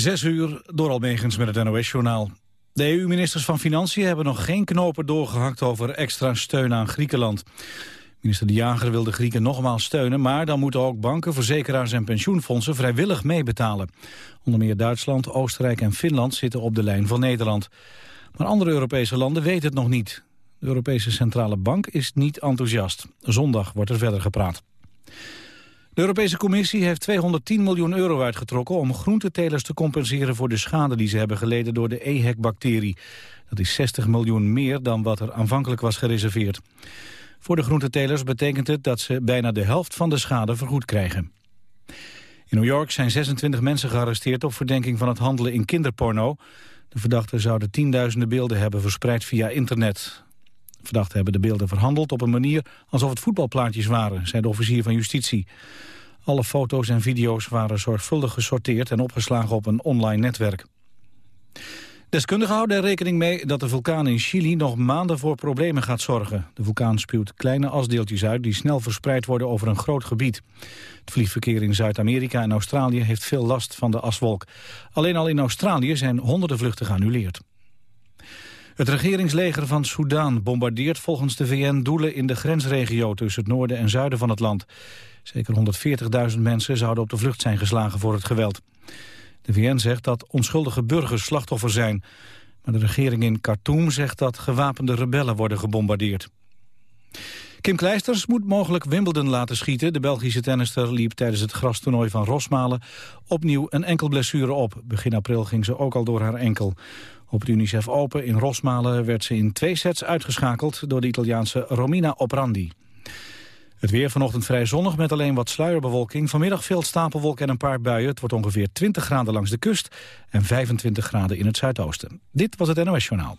Zes uur door Almegens met het NOS-journaal. De EU-ministers van Financiën hebben nog geen knopen doorgehakt over extra steun aan Griekenland. Minister De Jager wil de Grieken nogmaals steunen... maar dan moeten ook banken, verzekeraars en pensioenfondsen vrijwillig meebetalen. Onder meer Duitsland, Oostenrijk en Finland zitten op de lijn van Nederland. Maar andere Europese landen weten het nog niet. De Europese Centrale Bank is niet enthousiast. Zondag wordt er verder gepraat. De Europese Commissie heeft 210 miljoen euro uitgetrokken om groentetelers te compenseren voor de schade die ze hebben geleden door de EHEC-bacterie. Dat is 60 miljoen meer dan wat er aanvankelijk was gereserveerd. Voor de groentetelers betekent het dat ze bijna de helft van de schade vergoed krijgen. In New York zijn 26 mensen gearresteerd op verdenking van het handelen in kinderporno. De verdachten zouden tienduizenden beelden hebben verspreid via internet. Verdachten hebben de beelden verhandeld op een manier alsof het voetbalplaatjes waren, zei de officier van justitie. Alle foto's en video's waren zorgvuldig gesorteerd en opgeslagen op een online netwerk. Deskundigen houden er rekening mee dat de vulkaan in Chili nog maanden voor problemen gaat zorgen. De vulkaan spuwt kleine asdeeltjes uit die snel verspreid worden over een groot gebied. Het vliegverkeer in Zuid-Amerika en Australië heeft veel last van de aswolk. Alleen al in Australië zijn honderden vluchten geannuleerd. Het regeringsleger van Soudaan bombardeert volgens de VN doelen in de grensregio tussen het noorden en zuiden van het land. Zeker 140.000 mensen zouden op de vlucht zijn geslagen voor het geweld. De VN zegt dat onschuldige burgers slachtoffer zijn. Maar de regering in Khartoum zegt dat gewapende rebellen worden gebombardeerd. Kim Kleisters moet mogelijk Wimbledon laten schieten. De Belgische tennister liep tijdens het grastoernooi van Rosmalen opnieuw een enkel blessure op. Begin april ging ze ook al door haar enkel. Op het UNICEF Open in Rosmalen werd ze in twee sets uitgeschakeld door de Italiaanse Romina Oprandi. Het weer vanochtend vrij zonnig met alleen wat sluierbewolking. Vanmiddag veel stapelwolken en een paar buien. Het wordt ongeveer 20 graden langs de kust en 25 graden in het zuidoosten. Dit was het NOS Journaal.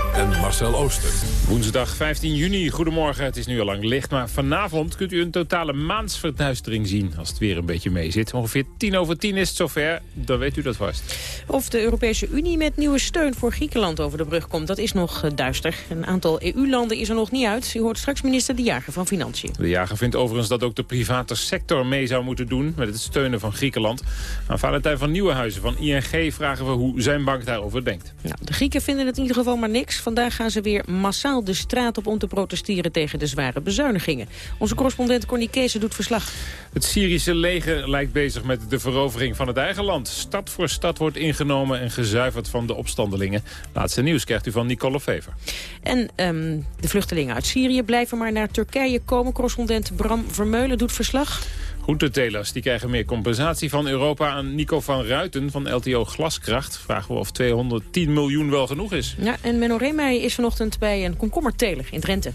en Marcel Ooster. Woensdag 15 juni, goedemorgen. Het is nu al lang licht, maar vanavond kunt u een totale maansverduistering zien... als het weer een beetje mee zit. Ongeveer tien over tien is het zover, dan weet u dat vast. Of de Europese Unie met nieuwe steun voor Griekenland over de brug komt, dat is nog eh, duister. Een aantal EU-landen is er nog niet uit. U hoort straks minister De Jager van Financiën. De Jager vindt overigens dat ook de private sector mee zou moeten doen... met het steunen van Griekenland. Aan Valentijn van Nieuwenhuizen van ING vragen we hoe zijn bank daarover denkt. Nou, de Grieken vinden het in ieder geval maar niks. Vandaag gaan ze weer massaal de straat op om te protesteren tegen de zware bezuinigingen. Onze correspondent Corny Kees doet verslag. Het Syrische leger lijkt bezig met de verovering van het eigen land. Stad voor stad wordt ingenomen en gezuiverd van de opstandelingen. Laatste nieuws krijgt u van Nicole Fever. En um, de vluchtelingen uit Syrië blijven maar naar Turkije komen. Correspondent Bram Vermeulen doet verslag. Groentetelers die krijgen meer compensatie van Europa aan Nico van Ruiten van LTO Glaskracht. Vragen we of 210 miljoen wel genoeg is. Ja, en Menno Reemij is vanochtend bij een komkommerteler in Drenthe.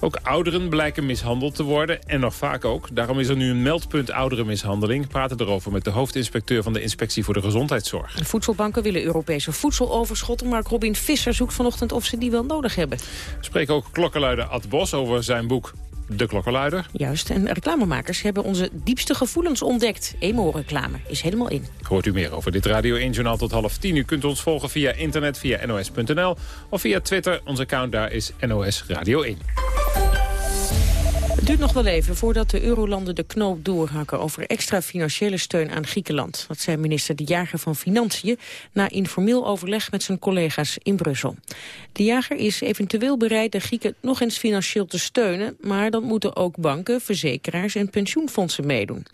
Ook ouderen blijken mishandeld te worden en nog vaak ook. Daarom is er nu een meldpunt ouderenmishandeling. We praten erover met de hoofdinspecteur van de Inspectie voor de Gezondheidszorg. De voedselbanken willen Europese voedseloverschotten... maar Robin Visser zoekt vanochtend of ze die wel nodig hebben. We spreken ook klokkenluider Ad Bos over zijn boek de klokkenluider. Juist, en reclamemakers hebben onze diepste gevoelens ontdekt. Emo-reclame is helemaal in. Hoort u meer over dit Radio 1-journaal tot half tien. U kunt ons volgen via internet, via nos.nl of via Twitter. Onze account daar is NOS Radio 1. Duurt nog wel even voordat de eurolanden de knoop doorhakken over extra financiële steun aan Griekenland. Dat zei minister De Jager van Financiën na informeel overleg met zijn collega's in Brussel. De Jager is eventueel bereid de Grieken nog eens financieel te steunen, maar dan moeten ook banken, verzekeraars en pensioenfondsen meedoen.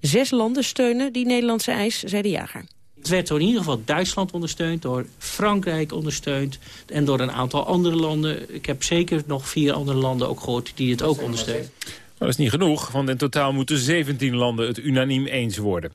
Zes landen steunen die Nederlandse eis, zei De Jager. Het werd door in ieder geval Duitsland ondersteund, door Frankrijk ondersteund... en door een aantal andere landen. Ik heb zeker nog vier andere landen ook gehoord die het ook ondersteunen. dat is niet genoeg, want in totaal moeten 17 landen het unaniem eens worden.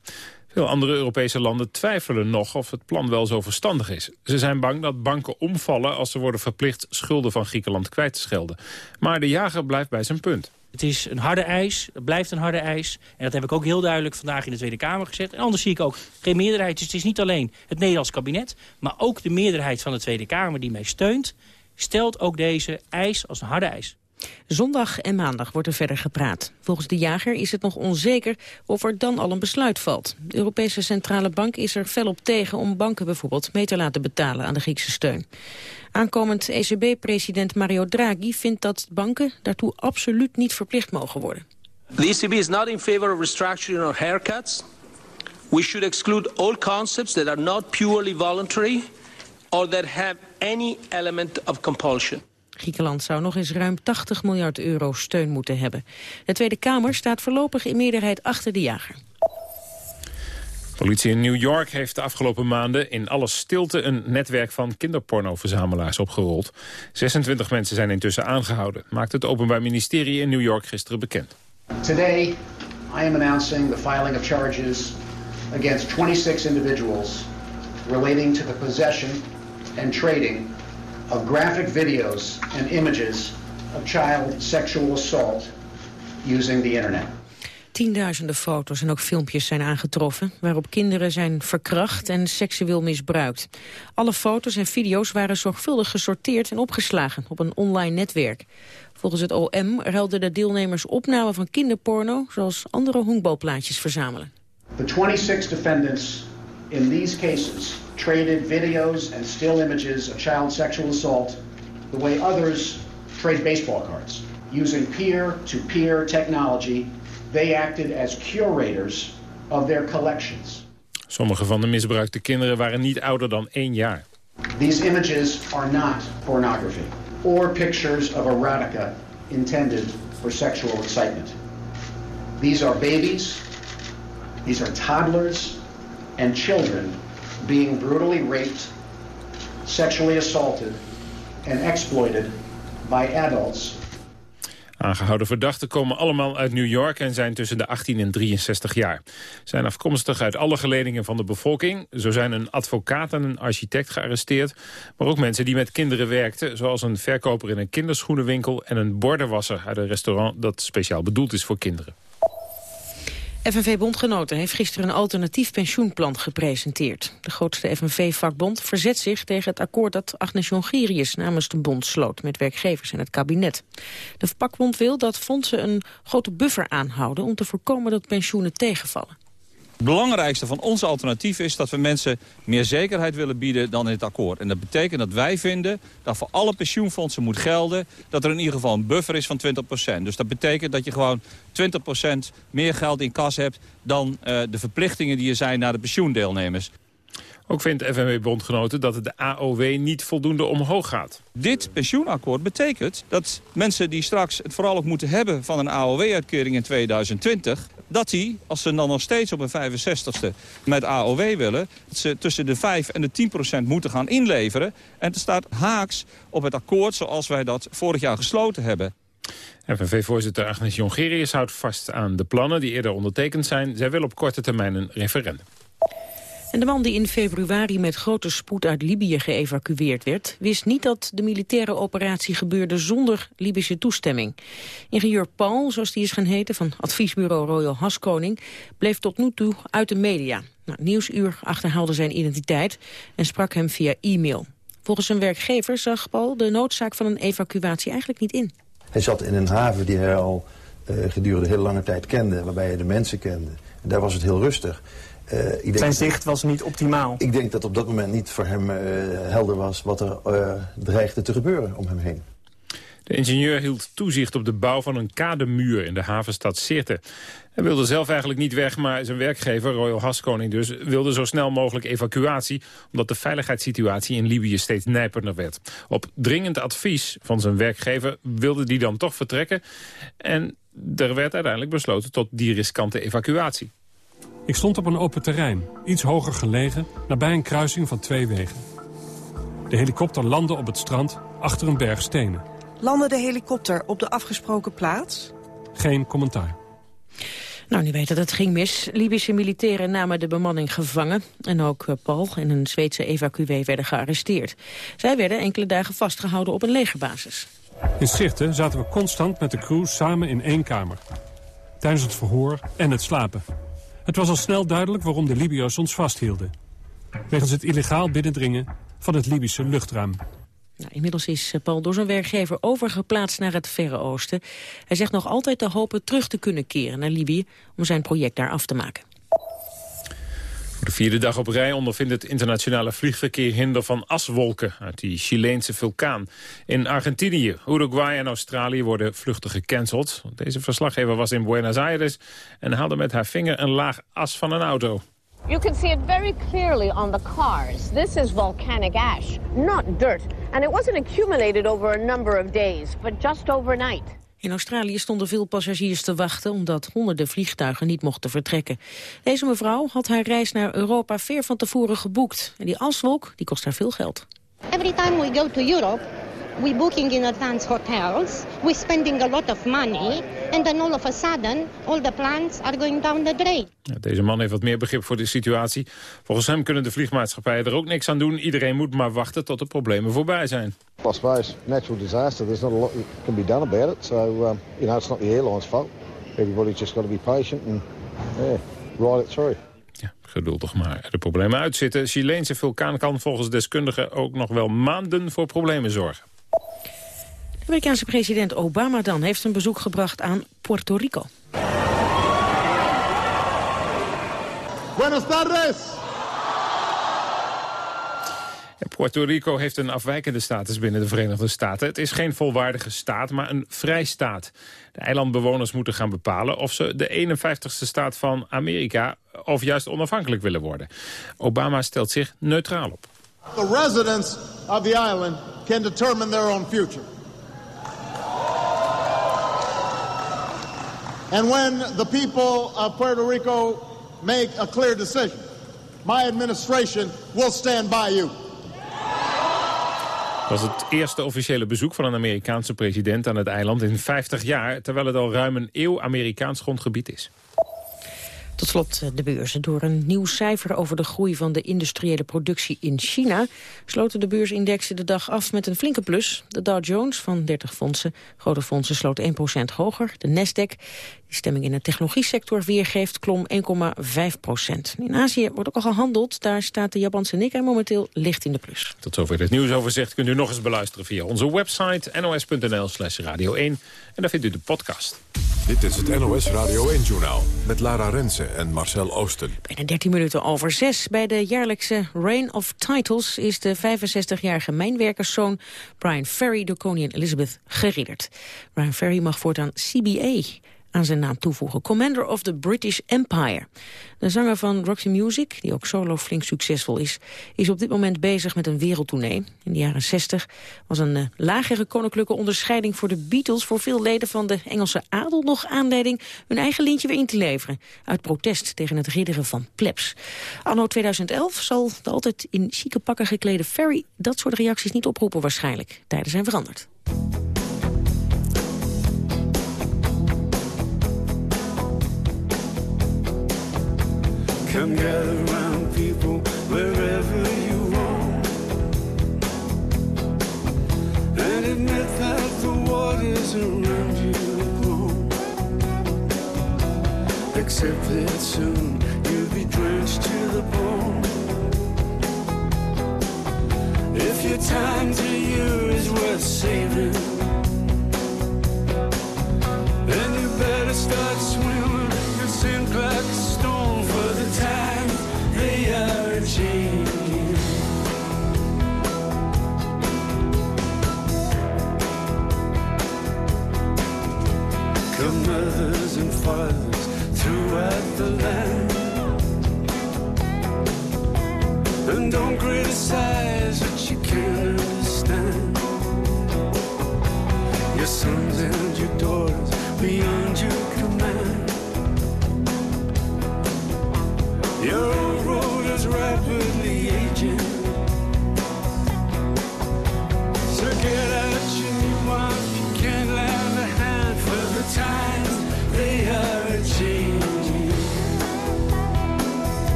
Veel andere Europese landen twijfelen nog of het plan wel zo verstandig is. Ze zijn bang dat banken omvallen als ze worden verplicht schulden van Griekenland kwijt te schelden. Maar de jager blijft bij zijn punt. Het is een harde eis, het blijft een harde eis. En dat heb ik ook heel duidelijk vandaag in de Tweede Kamer gezet. En anders zie ik ook geen meerderheid. Dus het is niet alleen het Nederlands kabinet... maar ook de meerderheid van de Tweede Kamer die mij steunt... stelt ook deze eis als een harde eis. Zondag en maandag wordt er verder gepraat. Volgens de jager is het nog onzeker of er dan al een besluit valt. De Europese Centrale Bank is er fel op tegen om banken bijvoorbeeld mee te laten betalen aan de Griekse steun. Aankomend ECB-president Mario Draghi vindt dat banken daartoe absoluut niet verplicht mogen worden. The ECB is not in favor of restructuring or haircuts. We should exclude all concepts that are not purely voluntary or that have any element of compulsion. Griekenland zou nog eens ruim 80 miljard euro steun moeten hebben. De Tweede Kamer staat voorlopig in meerderheid achter de jager. Politie in New York heeft de afgelopen maanden in alle stilte een netwerk van kinderpornoverzamelaars opgerold. 26 mensen zijn intussen aangehouden, maakt het Openbaar Ministerie in New York gisteren bekend. Today, I am announcing the filing of charges against 26 individuals relating to the possession and trading of graphic videos and images of child sexual assault using the internet. Tienduizenden foto's en ook filmpjes zijn aangetroffen... waarop kinderen zijn verkracht en seksueel misbruikt. Alle foto's en video's waren zorgvuldig gesorteerd en opgeslagen op een online netwerk. Volgens het OM ruilden de deelnemers opnamen van kinderporno... zoals andere honkbalplaatjes verzamelen. The 26 defendants in these cases traded videos and still images of child sexual assault the way others trade baseball cards, using peer-to-peer technology they acted as curators of their collections. Sommige van de misbruikte kinderen waren niet ouder dan één jaar. These images are not pornography or pictures of erotica intended for sexual excitement. These are babies, these are toddlers and children being brutally raped, sexually assaulted and exploited by adults Aangehouden verdachten komen allemaal uit New York en zijn tussen de 18 en 63 jaar. Zijn afkomstig uit alle geledingen van de bevolking. Zo zijn een advocaat en een architect gearresteerd. Maar ook mensen die met kinderen werkten. Zoals een verkoper in een kinderschoenenwinkel en een bordenwasser uit een restaurant dat speciaal bedoeld is voor kinderen. FNV-bondgenoten heeft gisteren een alternatief pensioenplan gepresenteerd. De grootste FNV-vakbond verzet zich tegen het akkoord dat Agnes Jongerius namens de bond sloot met werkgevers en het kabinet. De vakbond wil dat fondsen een grote buffer aanhouden om te voorkomen dat pensioenen tegenvallen. Het belangrijkste van ons alternatief is dat we mensen meer zekerheid willen bieden dan in het akkoord. En dat betekent dat wij vinden dat voor alle pensioenfondsen moet gelden dat er in ieder geval een buffer is van 20%. Dus dat betekent dat je gewoon 20% meer geld in kas hebt dan uh, de verplichtingen die er zijn naar de pensioendeelnemers. Ook vindt FNW-bondgenoten dat de AOW niet voldoende omhoog gaat. Dit pensioenakkoord betekent dat mensen die straks het vooral ook moeten hebben van een AOW-uitkering in 2020 dat die, als ze dan nog steeds op een 65ste met AOW willen... dat ze tussen de 5 en de 10 procent moeten gaan inleveren. En het staat haaks op het akkoord zoals wij dat vorig jaar gesloten hebben. FNV-voorzitter Agnes Jongerius houdt vast aan de plannen die eerder ondertekend zijn. Zij wil op korte termijn een referendum. En de man die in februari met grote spoed uit Libië geëvacueerd werd... wist niet dat de militaire operatie gebeurde zonder Libische toestemming. Ingenieur Paul, zoals die is gaan heten, van adviesbureau Royal Haskoning... bleef tot nu toe uit de media. Nou, Nieuwsuur achterhaalde zijn identiteit en sprak hem via e-mail. Volgens zijn werkgever zag Paul de noodzaak van een evacuatie eigenlijk niet in. Hij zat in een haven die hij al uh, gedurende heel lange tijd kende... waarbij hij de mensen kende. En daar was het heel rustig. Uh, Zijn zicht was niet optimaal? Ik denk dat op dat moment niet voor hem uh, helder was wat er uh, dreigde te gebeuren om hem heen. De ingenieur hield toezicht op de bouw van een kademuur in de havenstad Sirte. Hij wilde zelf eigenlijk niet weg, maar zijn werkgever, Royal Haskoning dus, wilde zo snel mogelijk evacuatie, omdat de veiligheidssituatie in Libië steeds nijperder werd. Op dringend advies van zijn werkgever wilde die dan toch vertrekken en er werd uiteindelijk besloten tot die riskante evacuatie. Ik stond op een open terrein, iets hoger gelegen, nabij een kruising van twee wegen. De helikopter landde op het strand achter een berg stenen. Landde de helikopter op de afgesproken plaats? Geen commentaar. Nou, nu weet dat het ging mis. Libische militairen namen de bemanning gevangen. En ook eh, Paul en een Zweedse evacuee werden gearresteerd. Zij werden enkele dagen vastgehouden op een legerbasis. In Sirte zaten we constant met de crew samen in één kamer. Tijdens het verhoor en het slapen. Het was al snel duidelijk waarom de Libiërs ons vasthielden. Wegens het illegaal binnendringen van het Libische luchtruim. Nou, inmiddels is eh, Paul door zijn werkgever overgeplaatst naar het Verre Oosten. Hij zegt nog altijd te hopen terug te kunnen keren naar Libië om zijn project daar af te maken. De vierde dag op rij ondervindt het internationale vliegverkeer hinder van aswolken uit die Chileense vulkaan. In Argentinië, Uruguay en Australië worden vluchten gecanceld. Deze verslaggever was in Buenos Aires en haalde met haar vinger een laag as van een auto. You can see it very clearly on the cars. This is volcanic ash, not dirt. And it wasn't accumulated over a number of days, but just overnight. In Australië stonden veel passagiers te wachten omdat honderden vliegtuigen niet mochten vertrekken. Deze mevrouw had haar reis naar Europa ver van tevoren geboekt. En die aswolk die kost haar veel geld. Every time we go to Europe, we booking in advance hotels, we spending a lot of money, and then all of a sudden, all the plans are going down the drain. Ja, deze man heeft wat meer begrip voor de situatie. Volgens hem kunnen de vliegmaatschappijen er ook niks aan doen. Iedereen moet maar wachten tot de problemen voorbij zijn. I suppose natural disaster, there's not a lot that can be done about it. So, um, you know, it's not the airline's fault. Everybody's just got to be patient and yeah, ride it through. Ja, geduldig maar de problemen uitzitten. Chileense vulkaan kan volgens deskundigen ook nog wel maanden voor problemen zorgen. De Amerikaanse president Obama dan heeft een bezoek gebracht aan Puerto Rico. Buenas tardes. Puerto Rico heeft een afwijkende status binnen de Verenigde Staten. Het is geen volwaardige staat, maar een vrijstaat. De eilandbewoners moeten gaan bepalen of ze de 51ste staat van Amerika... of juist onafhankelijk willen worden. Obama stelt zich neutraal op. The residents of the island can determine their own future. And when the people of Puerto Rico make a clear decision, my administration will stand by you. Het was het eerste officiële bezoek van een Amerikaanse president aan het eiland in 50 jaar... terwijl het al ruim een eeuw Amerikaans grondgebied is. Tot slot eh, de beurzen. Door een nieuw cijfer over de groei van de industriële productie in China... sloten de beursindexen de dag af met een flinke plus. De Dow Jones van 30 fondsen, grote fondsen, sloot 1% hoger. De Nasdaq, die stemming in de technologiesector weergeeft, klom 1,5 procent. In Azië wordt ook al gehandeld. Daar staat de Japanse Nikkei momenteel licht in de plus. Tot zover het nieuwsoverzicht kunt u nog eens beluisteren via onze website nos.nl slash radio 1. En daar vindt u de podcast. Dit is het NOS Radio 1-journaal met Lara Rensen en Marcel Oosten. Bijna 13 minuten over 6. Bij de jaarlijkse Reign of Titles is de 65-jarige mijnwerkerszoon Brian Ferry door koningin Elizabeth geridderd. Brian Ferry mag voortaan CBA aan zijn naam toevoegen. Commander of the British Empire. De zanger van Roxy Music, die ook solo flink succesvol is... is op dit moment bezig met een wereldtournee. In de jaren 60 was een uh, lagere koninklijke onderscheiding voor de Beatles... voor veel leden van de Engelse adel nog aanleiding... hun eigen lintje weer in te leveren. Uit protest tegen het ridderen van plebs. Anno 2011 zal de altijd in chique pakken geklede Ferry... dat soort reacties niet oproepen waarschijnlijk. Tijden zijn veranderd. Come gather round people wherever you roam And admit that the waters around you. Grown Accept that soon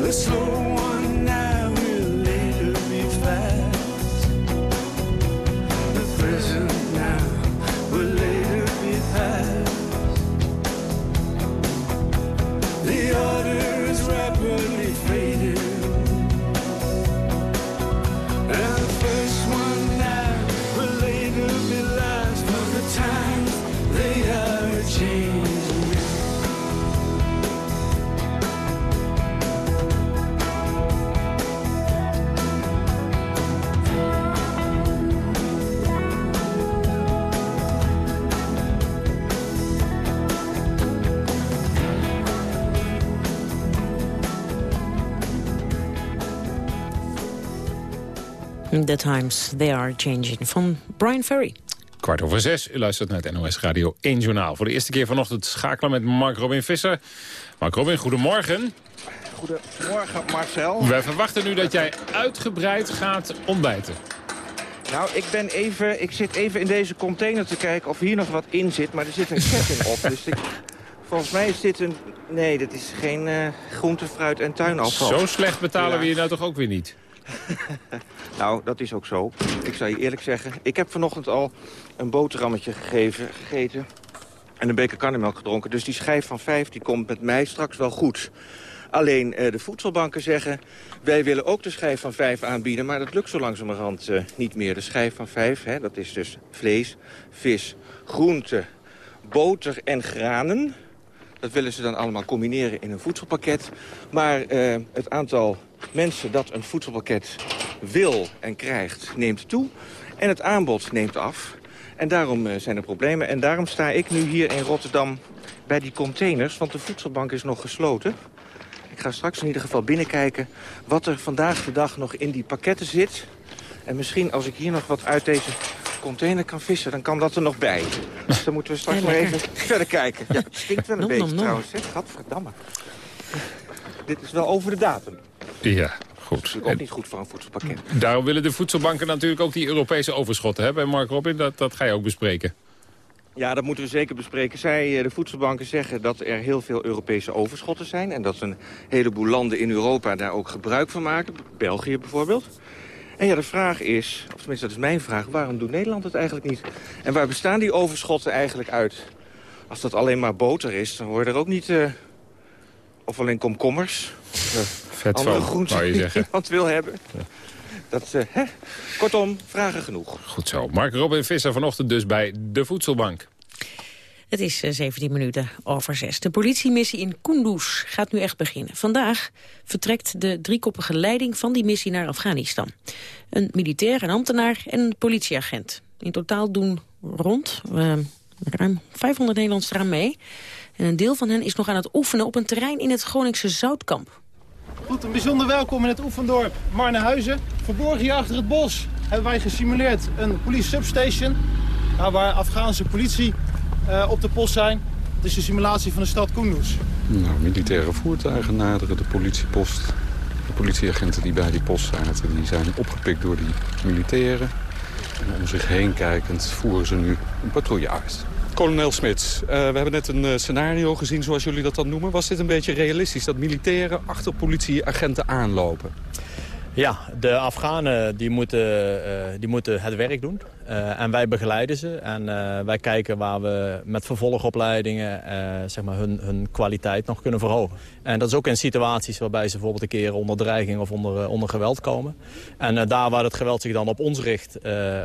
The slow one The Times, They Are Changing van Brian Ferry. Kwart over zes, u luistert naar het NOS Radio 1 Journaal. Voor de eerste keer vanochtend schakelen met Mark Robin Visser. Mark Robin, goedemorgen. Goedemorgen Marcel. Wij verwachten nu dat jij uitgebreid gaat ontbijten. Nou, ik, ben even, ik zit even in deze container te kijken of hier nog wat in zit. Maar er zit een ketting op. Dus ik, volgens mij is dit een... Nee, dit is geen eh, groente, fruit en tuinafval. Zo slecht betalen we je nou toch ook weer niet? Nou, dat is ook zo. Ik zal je eerlijk zeggen, ik heb vanochtend al een boterhammetje gegeven, gegeten... en een beker karnemelk gedronken. Dus die schijf van vijf die komt met mij straks wel goed. Alleen eh, de voedselbanken zeggen... wij willen ook de schijf van vijf aanbieden... maar dat lukt zo langzamerhand eh, niet meer. De schijf van vijf, hè, dat is dus vlees, vis, groente, boter en granen... Dat willen ze dan allemaal combineren in een voedselpakket. Maar eh, het aantal mensen dat een voedselpakket wil en krijgt, neemt toe. En het aanbod neemt af. En daarom eh, zijn er problemen. En daarom sta ik nu hier in Rotterdam bij die containers. Want de voedselbank is nog gesloten. Ik ga straks in ieder geval binnenkijken wat er vandaag de dag nog in die pakketten zit. En misschien als ik hier nog wat uit deze container kan vissen, dan kan dat er nog bij. Dus dan moeten we straks Ja, maar even verder kijken. Ja, het stinkt wel een Nom, beetje nom, nom. trouwens. Hè? Gadverdamme. Dit is wel over de datum. Ja, goed. Natuurlijk ook niet goed voor een voedselpakket. Daarom willen de voedselbanken natuurlijk ook die Europese overschotten hebben. Mark Robin, dat, dat ga je ook bespreken. Ja, dat moeten we zeker bespreken. Zij, eh, de voedselbanken, zeggen dat er heel veel Europese overschotten zijn... en dat een heleboel landen in Europa daar ook gebruik van maken. België bijvoorbeeld. En ja, de vraag is, of tenminste dat is mijn vraag... waarom doet Nederland het eigenlijk niet? En waar bestaan die overschotten eigenlijk uit? Als dat alleen maar boter is, dan worden er ook niet... eh, of alleen komkommers. eh, Vet andere van, groenten die zeggen. iemand wil hebben. Dat, eh, hè? Kortom, vragen genoeg. Goed zo. Mark Robin Visser vanochtend dus bij de Voedselbank. Het is eh, 17 minuten over 6. De politiemissie in Kunduz gaat nu echt beginnen. Vandaag vertrekt de driekoppige leiding van die missie naar Afghanistan. Een militair, een ambtenaar en een politieagent. In totaal doen rond eh, ruim 500 Nederlanders eraan mee. En een deel van hen is nog aan het oefenen op een terrein in het Groningse Zoutkamp. Goed, een bijzonder welkom in het oefendorp Marnehuizen. Verborgen hier achter het bos hebben wij gesimuleerd een police substation... nou, waar Afghaanse politie eh, op de post zijn. Het is een simulatie van de stad Kunduz. Nou, militaire voertuigen naderen de politiepost. De politieagenten die bij die post zaten, die zijn opgepikt door die militairen. En om zich heen kijkend voeren ze nu een patrouille uit. Kolonel Smits, eh, we hebben net een eh, scenario gezien, zoals jullie dat dan noemen. Was dit een beetje realistisch, dat militairen achter politieagenten aanlopen? Ja, de Afghanen die moeten, eh, die moeten het werk doen. Eh, en wij begeleiden ze. En eh, wij kijken waar we met vervolgopleidingen eh, zeg maar hun, hun kwaliteit nog kunnen verhogen. En dat is ook in situaties waarbij ze bijvoorbeeld een keer onder dreiging of onder, onder geweld komen. En daar waar het geweld zich dan op ons richt,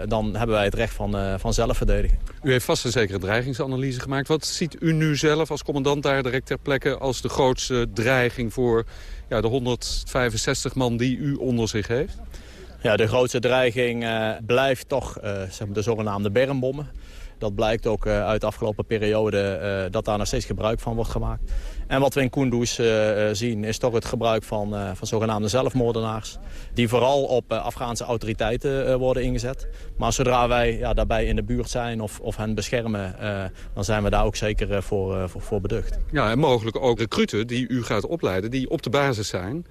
dan hebben wij het recht van, van zelfverdediging. U heeft vast een zekere dreigingsanalyse gemaakt. Wat ziet u nu zelf als commandant daar direct ter plekke als de grootste dreiging voor ja, de 165 man die u onder zich heeft? Ja, de grootste dreiging eh, blijft toch eh, zeg maar de zogenaamde bermbommen. Dat blijkt ook eh, uit de afgelopen periode dat daar nog steeds gebruik van wordt gemaakt. En wat we in Kunduz zien is toch het gebruik van, van zogenaamde zelfmoordenaars. Die vooral op Afghaanse autoriteiten worden ingezet. Maar zodra wij ja, daarbij in de buurt zijn of, of hen beschermen, dan zijn we daar ook zeker voor, voor, voor beducht. Ja, en mogelijk ook recruten die u gaat opleiden, die op de basis zijn...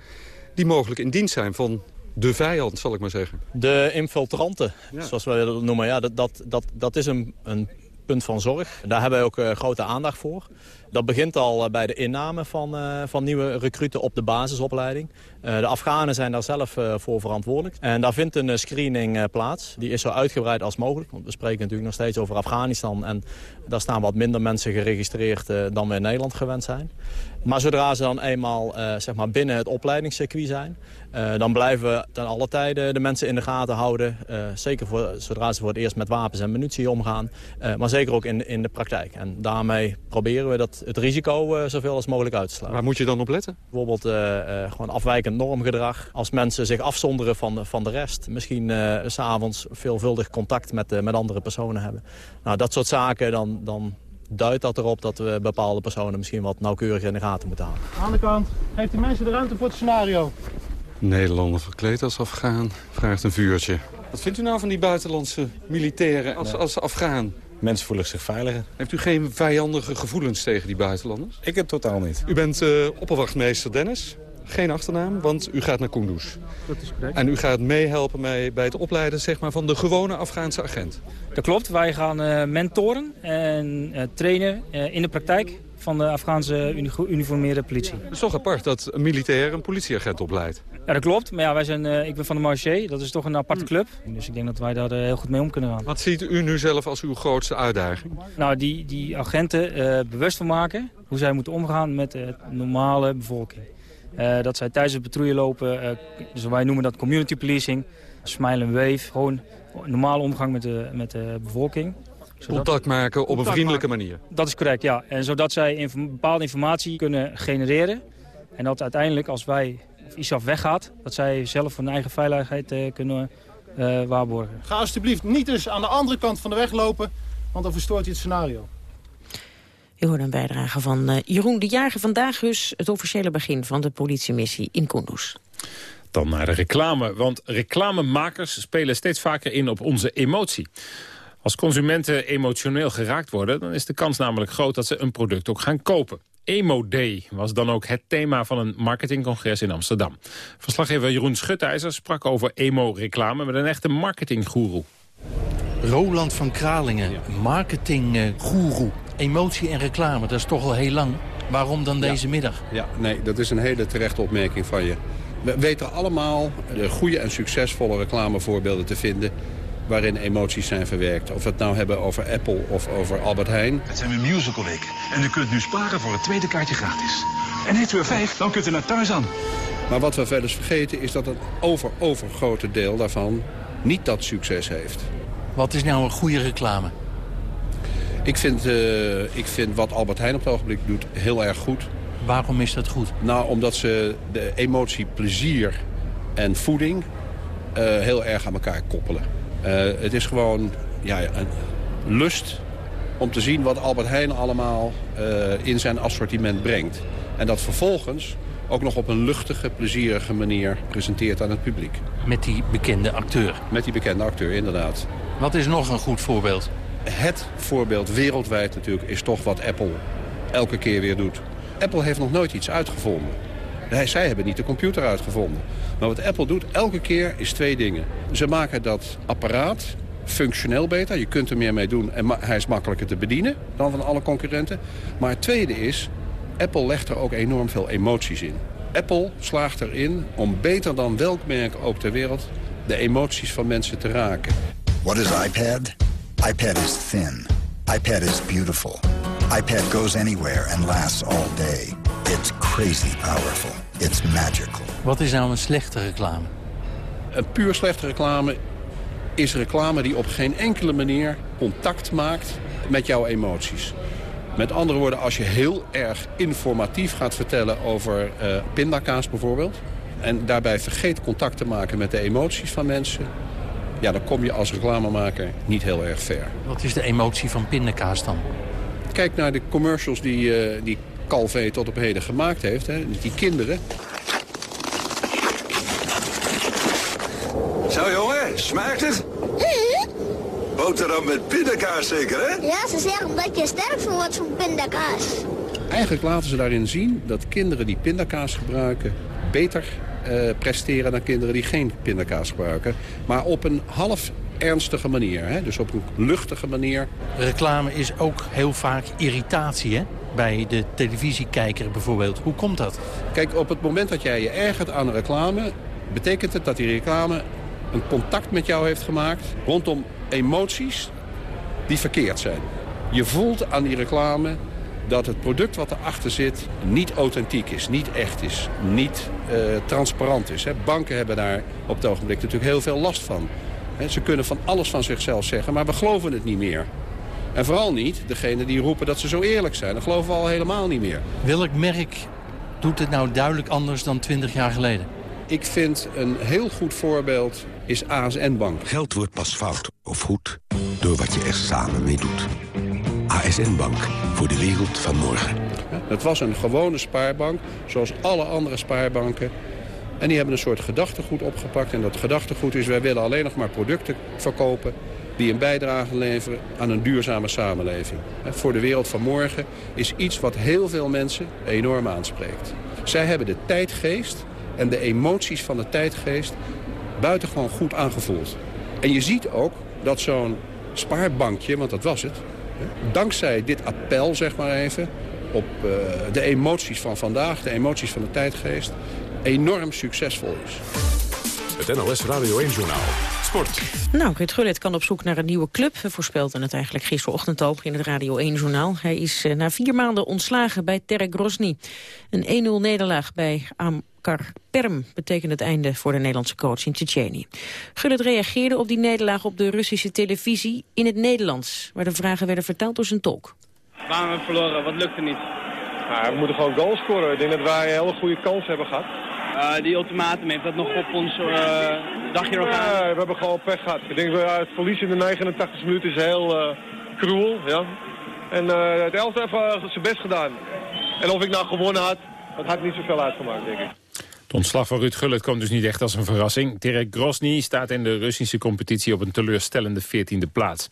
die mogelijk in dienst zijn van de vijand, zal ik maar zeggen. De infiltranten, zoals wij dat noemen, ja, dat, dat, dat, dat is een, een punt van zorg. Daar hebben we ook uh, grote aandacht voor. Dat begint al bij de inname van, uh, van nieuwe recruten op de basisopleiding. De Afghanen zijn daar zelf voor verantwoordelijk. En daar vindt een screening plaats. Die is zo uitgebreid als mogelijk. Want we spreken natuurlijk nog steeds over Afghanistan. En daar staan wat minder mensen geregistreerd dan we in Nederland gewend zijn. Maar zodra ze dan eenmaal uh, zeg maar binnen het opleidingscircuit zijn... Uh, dan blijven we ten alle tijden de mensen in de gaten houden. Uh, zeker voor, zodra ze voor het eerst met wapens en munitie omgaan. maar zeker ook in, in de praktijk. En daarmee proberen we dat, het risico zoveel als mogelijk uit te sluiten. Waar moet je dan op letten? Bijvoorbeeld gewoon afwijkend normgedrag. Als mensen zich afzonderen van, van de rest. Misschien s'avonds veelvuldig contact met, met andere personen hebben. Nou, dat soort zaken, dan, dan duidt dat erop dat we bepaalde personen misschien wat nauwkeuriger in de gaten moeten houden. Aan de kant, geeft die mensen de ruimte voor het scenario. Nederlander verkleed als Afghaan vraagt een vuurtje. Wat vindt u nou van die buitenlandse militairen als, als Afghaan? Mensen voelen zich veiliger. Heeft u geen vijandige gevoelens tegen die buitenlanders? Ik heb totaal niet. U bent uh, opperwachtmeester Dennis. Geen achternaam, want u gaat naar Kunduz. Dat is correct. En u gaat meehelpen mee bij het opleiden zeg maar, van de gewone Afghaanse agent. Dat klopt. Wij gaan uh, mentoren en uh, trainen uh, in de praktijk van de Afghaanse uniformeerde politie. Het is toch apart dat een militair een politieagent opleidt? Ja, dat klopt. Maar ja, wij zijn, ik ben van de Marché. Dat is toch een aparte club. Dus ik denk dat wij daar heel goed mee om kunnen gaan. Wat ziet u nu zelf als uw grootste uitdaging? Nou, die, die agenten bewust van maken hoe zij moeten omgaan met de normale bevolking. Uh, dat zij tijdens het patrouille lopen, uh, dus wij noemen dat community policing, smile and wave, gewoon normale omgang met de, met de bevolking. Zodat, Contact maken op een vriendelijke maken. manier. Dat is correct, ja. En zodat zij inf bepaalde informatie kunnen genereren. En dat uiteindelijk, als wij, of ISAF weggaat, dat zij zelf hun eigen veiligheid uh, kunnen waarborgen. Ga alsjeblieft niet eens aan de andere kant van de weg lopen, want dan verstoort je het scenario. U hoort een bijdrage van uh, Jeroen de Jager. Vandaag dus het officiële begin van de politiemissie in Kunduz. Dan naar de reclame, want reclamemakers spelen steeds vaker in op onze emotie. Als consumenten emotioneel geraakt worden... dan is de kans namelijk groot dat ze een product ook gaan kopen. Emo Day was dan ook het thema van een marketingcongres in Amsterdam. Verslaggever Jeroen Schutijzer sprak over emo-reclame met een echte marketinggoeroe. Roland van Kralingen, marketinggoeroe. Emotie en reclame, dat is toch al heel lang. Waarom dan deze ja. middag? Ja, nee, dat is een hele terechte opmerking van je. We weten allemaal de goede en succesvolle reclamevoorbeelden te vinden waarin emoties zijn verwerkt. Of we het nou hebben over Apple of over Albert Heijn. Het zijn weer musical week en u kunt nu sparen voor het tweede kaartje gratis. En heeft u er vijf, dan kunt u naar thuis aan. Maar wat we verder vergeten is dat een over overgrote deel daarvan niet dat succes heeft. Wat is nou een goede reclame? Ik vind, uh, ik vind wat Albert Heijn op het ogenblik doet heel erg goed. Waarom is dat goed? Nou, omdat ze de emotie plezier en voeding uh, heel erg aan elkaar koppelen. Uh, het is gewoon ja, een lust om te zien wat Albert Heijn allemaal in zijn assortiment brengt. En dat vervolgens ook nog op een luchtige, plezierige manier presenteert aan het publiek. Met die bekende acteur? Met die bekende acteur, inderdaad. Wat is nog een goed voorbeeld? Het voorbeeld wereldwijd natuurlijk is toch wat Apple elke keer weer doet. Apple heeft nog nooit iets uitgevonden. Zij hebben niet de computer uitgevonden. Maar wat Apple doet elke keer is twee dingen. Ze maken dat apparaat functioneel beter. Je kunt er meer mee doen en hij is makkelijker te bedienen dan van alle concurrenten. Maar het tweede is, Apple legt er ook enorm veel emoties in. Apple slaagt erin om beter dan welk merk ook ter wereld de emoties van mensen te raken. What is iPad? iPad is thin. iPad is beautiful. iPad goes anywhere and lasts all day. It's crazy powerful. It's magical. Wat is nou een slechte reclame? Een puur slechte reclame is reclame die op geen enkele manier contact maakt met jouw emoties. Met andere woorden, als je heel erg informatief gaat vertellen over uh, pindakaas bijvoorbeeld... en daarbij vergeet contact te maken met de emoties van mensen... ja, dan kom je als reclamemaker niet heel erg ver. Wat is de emotie van pindakaas dan? Kijk naar de commercials die, uh, die Calvé tot op heden gemaakt heeft. Hè. Die kinderen. Zo jongen, smaakt het? Boterham met pindakaas zeker, hè? Ja, ze zeggen dat je sterk van wordt van pindakaas. Eigenlijk laten ze daarin zien dat kinderen die pindakaas gebruiken... beter presteren dan kinderen die geen pindakaas gebruiken. Maar op een half ernstige manier. Hè? Dus op een luchtige manier. Reclame is ook heel vaak irritatie, hè? Bij de televisiekijker bijvoorbeeld. Hoe komt dat? Kijk, op het moment dat jij je ergert aan een reclame... betekent het dat die reclame een contact met jou heeft gemaakt... rondom emoties die verkeerd zijn. Je voelt aan die reclame dat het product wat erachter zit niet authentiek is, niet echt is, niet uh, transparant is. Hè. Banken hebben daar op het ogenblik natuurlijk heel veel last van. Hè, ze kunnen van alles van zichzelf zeggen, maar we geloven het niet meer. En vooral niet degene die roepen dat ze zo eerlijk zijn. Dat geloven we al helemaal niet meer. Welk merk doet het nou duidelijk anders dan 20 jaar geleden? Ik vind een heel goed voorbeeld is ASN Bank. Geld wordt pas fout of goed door wat je er samen mee doet. ASN Bank, voor de wereld van morgen. Het was een gewone spaarbank, zoals alle andere spaarbanken. En die hebben een soort gedachtegoed opgepakt. En dat gedachtegoed is, wij willen alleen nog maar producten verkopen... die een bijdrage leveren aan een duurzame samenleving. Voor de wereld van morgen is iets wat heel veel mensen enorm aanspreekt. Zij hebben de tijdgeest en de emoties van de tijdgeest buitengewoon goed aangevoeld. En je ziet ook dat zo'n spaarbankje, want dat was het... dankzij dit appel, zeg maar even, op uh, de emoties van vandaag, de emoties van de tijdgeest... enorm succesvol is. Het NLS Radio 1-journaal. Sport. Nou, Rit Gullit kan op zoek naar een nieuwe club. We voorspelden het eigenlijk gisterochtend al in het Radio 1-journaal. Hij is uh, na vier maanden ontslagen bij Terek Grozny. Een 1-0 nederlaag bij Amkar Perm betekent het einde voor de Nederlandse coach in Tsjetsjenië. Gullit reageerde op die nederlaag op de Russische televisie in het Nederlands... waar de vragen werden vertaald door zijn tolk. Waarom hebben we verloren? Wat lukte niet? Nou, we moeten gewoon goals scoren. Ik denk dat wij een hele goede kans hebben gehad. Uh, die ultimatum, heeft dat nog op ons uh, dagje nog aan? Ja, we hebben gewoon pech gehad. Ik denk dat het verlies in de 89 minuten is heel uh, cruel. Ja. En het elfde heeft zijn best gedaan. En of ik nou gewonnen had, dat had niet zoveel uitgemaakt, denk ik. Ontslag van Ruud Gullit komt dus niet echt als een verrassing. Terek Grosny staat in de Russische competitie op een teleurstellende 14e plaats.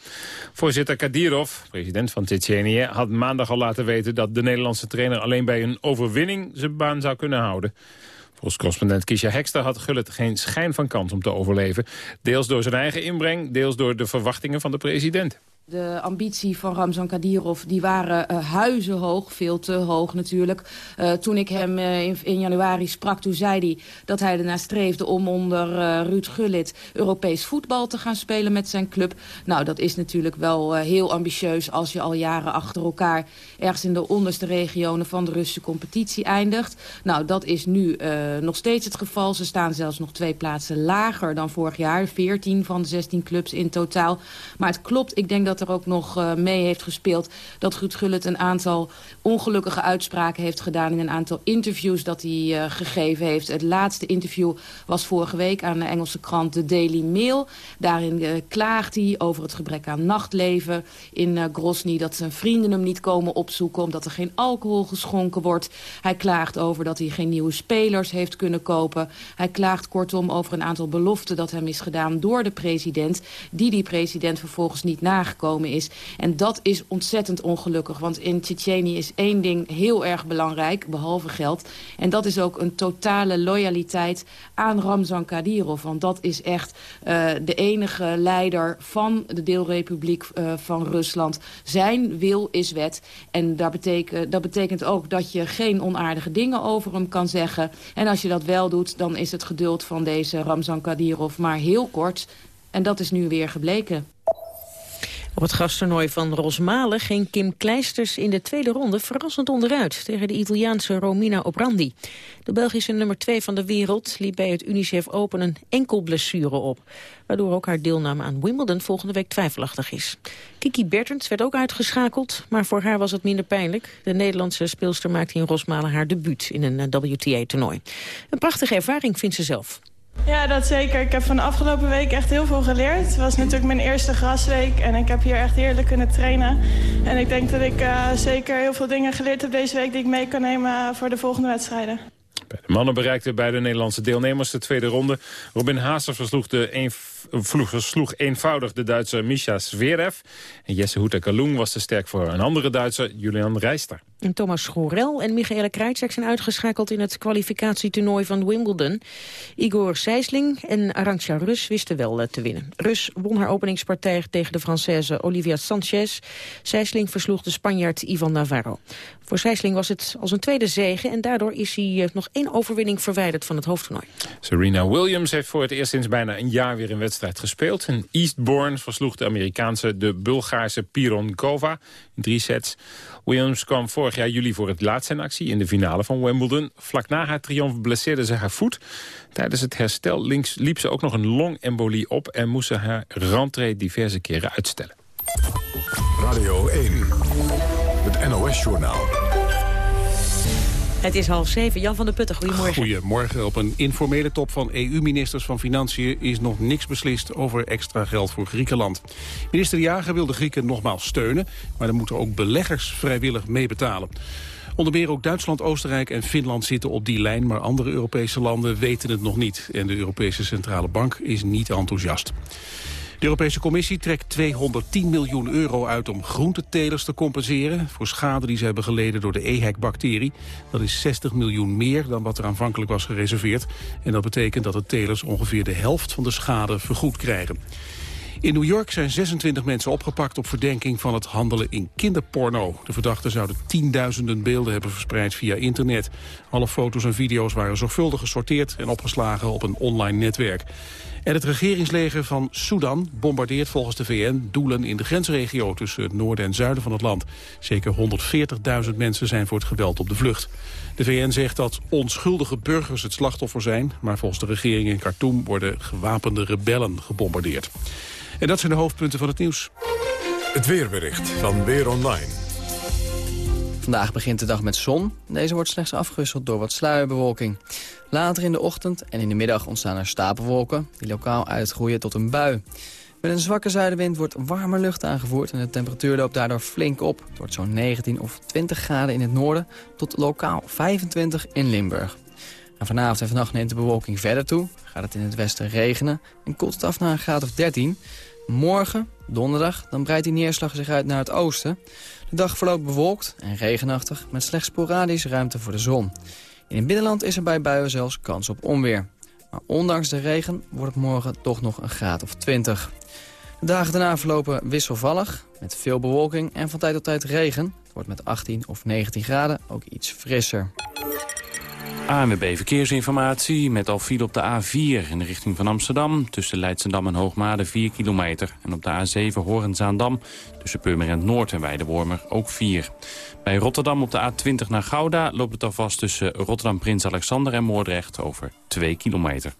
Voorzitter Kadirov, president van Tsjetsjenië, had maandag al laten weten dat de Nederlandse trainer alleen bij een overwinning zijn baan zou kunnen houden. Volgens correspondent Kisha Hekster had Gullit geen schijn van kans om te overleven. Deels door zijn eigen inbreng, deels door de verwachtingen van de president. De ambitie van Ramzan Kadyrov, die waren uh, huizenhoog, veel te hoog natuurlijk. Uh, toen ik hem in, in, januari sprak, toen zei hij dat hij ernaar streefde om onder Ruud Gullit Europees voetbal te gaan spelen met zijn club. Nou, dat is natuurlijk wel heel ambitieus als je al jaren achter elkaar ergens in de onderste regionen van de Russische competitie eindigt. Nou, dat is nu nog steeds het geval. Ze staan zelfs nog twee plaatsen lager dan vorig jaar. 14 van de 16 clubs in totaal. Maar het klopt, ik denk dat er ook nog uh, mee heeft gespeeld... dat Ruud Gullit een aantal ongelukkige uitspraken heeft gedaan... in een aantal interviews dat hij uh, gegeven heeft. Het laatste interview was vorige week aan de Engelse krant The Daily Mail. Daarin uh, klaagt hij over het gebrek aan nachtleven in Grozny... dat zijn vrienden hem niet komen opzoeken omdat er geen alcohol geschonken wordt. Hij klaagt over dat hij geen nieuwe spelers heeft kunnen kopen. Hij klaagt kortom over een aantal beloften dat hem is gedaan door de president... die die president vervolgens niet nagekomen is. En dat is ontzettend ongelukkig. Want in Tsjetsjenië is één ding heel erg belangrijk, behalve geld. En dat is ook een totale loyaliteit aan Ramzan Kadyrov. Want dat is echt uh, de enige leider van de deelrepubliek uh, van Rusland. Zijn wil is wet. En dat betekent, dat betekent ook dat je geen onaardige dingen over hem kan zeggen. En als je dat wel doet, dan is het geduld van deze Ramzan Kadyrov maar heel kort. En dat is nu weer gebleken. Op het gasttoernooi van Rosmalen ging Kim Kleisters in de tweede ronde verrassend onderuit tegen de Italiaanse Romina Obrandi. De Belgische nummer 2 van de wereld liep bij het Unicef Open een enkel blessure op, waardoor ook haar deelname aan Wimbledon volgende week twijfelachtig is. Kiki Bertens werd ook uitgeschakeld, maar voor haar was het minder pijnlijk. De Nederlandse speelster maakte in Rosmalen haar debuut in een eh, WTA-toernooi. Een prachtige ervaring vindt ze zelf. Ja, dat zeker. Ik heb van de afgelopen week echt heel veel geleerd. Het was natuurlijk mijn eerste grasweek en ik heb hier echt heerlijk kunnen trainen. En ik denk dat ik uh, zeker heel veel dingen geleerd heb deze week... die ik mee kan nemen voor de volgende wedstrijden. Bij de mannen bereikten beide Nederlandse deelnemers de tweede ronde. Robin Haase versloeg, de een, versloeg eenvoudig de Duitse Misha Zverev. En Jesse Houta Kalung was te sterk voor een andere Duitser, Julian Reister. En Thomas Schorel en Michaela Krajcek zijn uitgeschakeld in het kwalificatietoernooi van Wimbledon. Igor Sijsling en Arantxa Rus wisten wel eh, te winnen. Rus won haar openingspartij tegen de Française Olivia Sanchez. Sijsling versloeg de Spanjaard Ivan Navarro. Voor Sijsling was het als een tweede zege en daardoor is hij eh, nog één overwinning verwijderd van het hoofdtoernooi. Serena Williams heeft voor het eerst sinds bijna een jaar weer een wedstrijd gespeeld. In Eastbourne versloeg de Amerikaanse de Bulgaarse Piron Kova in drie sets. Williams kwam vorig jaar juli voor het laatst in actie in de finale van Wimbledon. Vlak na haar triomf blesseerde ze haar voet. Tijdens het herstel links liep ze ook nog een longembolie op... en moest ze haar rentree diverse keren uitstellen. Radio 1, het NOS-journaal. Het is half zeven. Jan van der Putten, goedemorgen. Goedemorgen. Op een informele top van EU-ministers van Financiën is nog niks beslist over extra geld voor Griekenland. Minister Jager wil de Grieken nogmaals steunen, maar dan moeten ook beleggers vrijwillig meebetalen. Onder meer ook Duitsland, Oostenrijk en Finland zitten op die lijn... maar andere Europese landen weten het nog niet. En de Europese Centrale Bank is niet enthousiast. De Europese Commissie trekt 210 miljoen euro uit om groentetelers te compenseren... voor schade die ze hebben geleden door de EHEC-bacterie. Dat is 60 miljoen meer dan wat er aanvankelijk was gereserveerd. En dat betekent dat de telers ongeveer de helft van de schade vergoed krijgen. In New York zijn 26 mensen opgepakt op verdenking van het handelen in kinderporno. De verdachten zouden tienduizenden beelden hebben verspreid via internet. Alle foto's en video's waren zorgvuldig gesorteerd en opgeslagen op een online netwerk. En het regeringsleger van Sudan bombardeert volgens de VN doelen in de grensregio tussen het noorden en zuiden van het land. Zeker 140.000 mensen zijn voor het geweld op de vlucht. De VN zegt dat onschuldige burgers het slachtoffer zijn, maar volgens de regering in Khartoum worden gewapende rebellen gebombardeerd. En dat zijn de hoofdpunten van het nieuws. Het weerbericht van Weer Online. Vandaag begint de dag met zon. Deze wordt slechts afgewisseld door wat sluierbewolking. Later in de ochtend en in de middag ontstaan er stapelwolken... die lokaal uitgroeien tot een bui. Met een zwakke zuidenwind wordt warme lucht aangevoerd... en de temperatuur loopt daardoor flink op. Het wordt zo'n 19 of 20 graden in het noorden... tot lokaal 25 in Limburg. Vanavond en vannacht neemt de bewolking verder toe. Gaat het in het westen regenen en koelt het af naar een graad of 13. Morgen, donderdag, dan breidt die neerslag zich uit naar het oosten. De dag verloopt bewolkt en regenachtig... met slechts sporadisch ruimte voor de zon. In het binnenland is er bij buien zelfs kans op onweer. Maar ondanks de regen wordt het morgen toch nog een graad of 20. De dagen daarna verlopen wisselvallig, met veel bewolking en van tijd tot tijd regen. Het wordt met 18 of 19 graden ook iets frisser. ANWB Verkeersinformatie met al file op de A4 in de richting van Amsterdam... tussen Leidsendam en Hoogmade 4 kilometer. En op de A7 Horenzaandam tussen Purmerend Noord en Weidewormer ook 4. Bij Rotterdam op de A20 naar Gouda loopt het alvast tussen Rotterdam Prins Alexander en Moordrecht over 2 kilometer.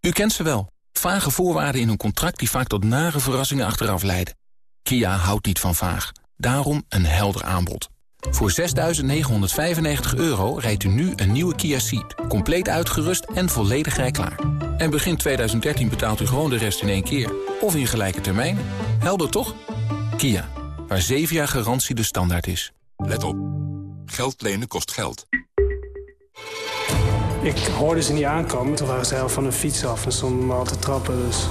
U kent ze wel. Vage voorwaarden in een contract die vaak tot nare verrassingen achteraf leiden. Kia houdt niet van vaag. Daarom een helder aanbod. Voor 6.995 euro rijdt u nu een nieuwe Kia Ceed. Compleet uitgerust en volledig rijklaar. En begin 2013 betaalt u gewoon de rest in één keer. Of in gelijke termijn. Helder toch? Kia, waar 7 jaar garantie de standaard is. Let op. Geld lenen kost geld. Ik hoorde ze niet aankomen. Toen waren ze al van hun fiets af en stonden me al te trappen. Dus...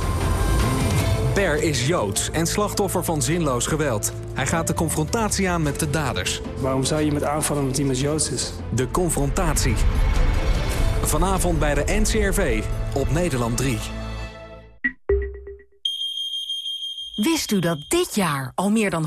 Per is Joods en slachtoffer van zinloos geweld. Hij gaat de confrontatie aan met de daders. Waarom zou je iemand aanvallen omdat iemand Joods is? De confrontatie. Vanavond bij de NCRV op Nederland 3. Wist u dat dit jaar al meer dan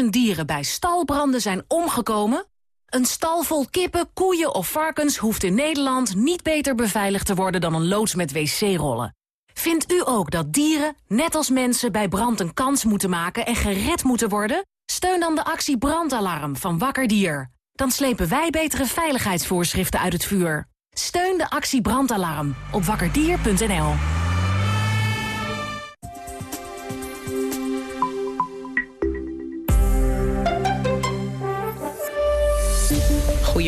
100.000 dieren bij stalbranden zijn omgekomen? Een stal vol kippen, koeien of varkens hoeft in Nederland niet beter beveiligd te worden dan een loods met wc-rollen. Vindt u ook dat dieren, net als mensen, bij brand een kans moeten maken en gered moeten worden? Steun dan de actie Brandalarm van Wakker Dier. Dan slepen wij betere veiligheidsvoorschriften uit het vuur. Steun de actie Brandalarm op wakkerdier.nl.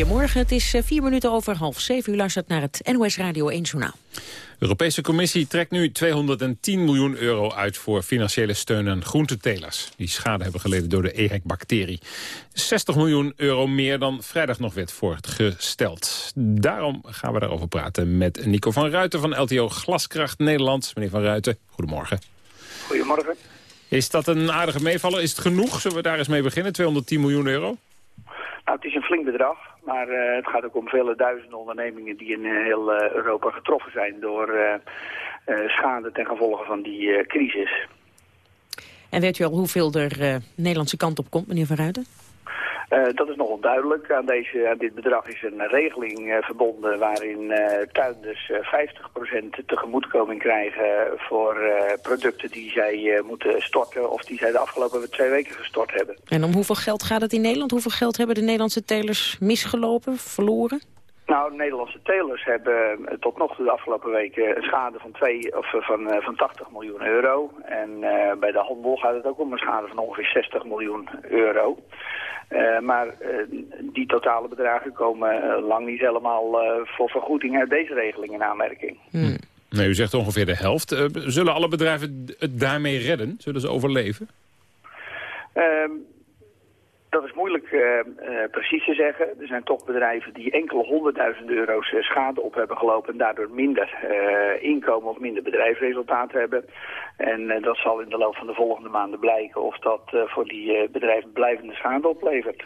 Goedemorgen, het is eh, vier minuten over half zeven. U luistert naar het NOS Radio 1 Journaal. De Europese Commissie trekt nu 210 miljoen euro uit voor financiële steun aan groentetelers. Die schade hebben geleden door de EHEC-bacterie. 60 miljoen euro meer dan vrijdag nog werd voorgesteld. Daarom gaan we daarover praten met Nico van Ruiten van LTO Glaskracht Nederland. Meneer van Ruiten, goedemorgen. Goedemorgen. Is dat een aardige meevaller? Is het genoeg? Zullen we daar eens mee beginnen? 210 miljoen euro? Nou, het is een flink bedrag, maar uh, het gaat ook om vele duizenden ondernemingen die in uh, heel uh, Europa getroffen zijn door schade ten gevolge van die crisis. En weet u al hoeveel er Nederlandse kant op komt, meneer Van Ruijden? Uh, dat is nog onduidelijk. Aan, deze, aan dit bedrag is een regeling uh, verbonden waarin uh, tuinders 50% tegemoetkoming krijgen voor producten die zij moeten storten of die zij de afgelopen twee weken gestort hebben. En om hoeveel geld gaat het in Nederland? Hoeveel geld hebben de Nederlandse telers misgelopen, verloren? Nou, Nederlandse telers hebben tot nog toe de afgelopen weken een schade van, twee, of van, van 80 miljoen euro. En bij de handel gaat het ook om een schade van ongeveer 60 miljoen euro. Uh, maar uh, die totale bedragen komen lang niet helemaal voor vergoeding uit deze regeling in aanmerking. Hmm. Nee, u zegt ongeveer de helft. zullen alle bedrijven het daarmee redden? Zullen ze overleven? Dat is moeilijk uh, uh, precies te zeggen. Er zijn toch bedrijven die enkele honderdduizenden euro's uh, schade op hebben gelopen... en daardoor minder inkomen of minder bedrijfsresultaat hebben. En dat zal in de loop van de volgende maanden blijken... of dat voor die bedrijven blijvende schade oplevert.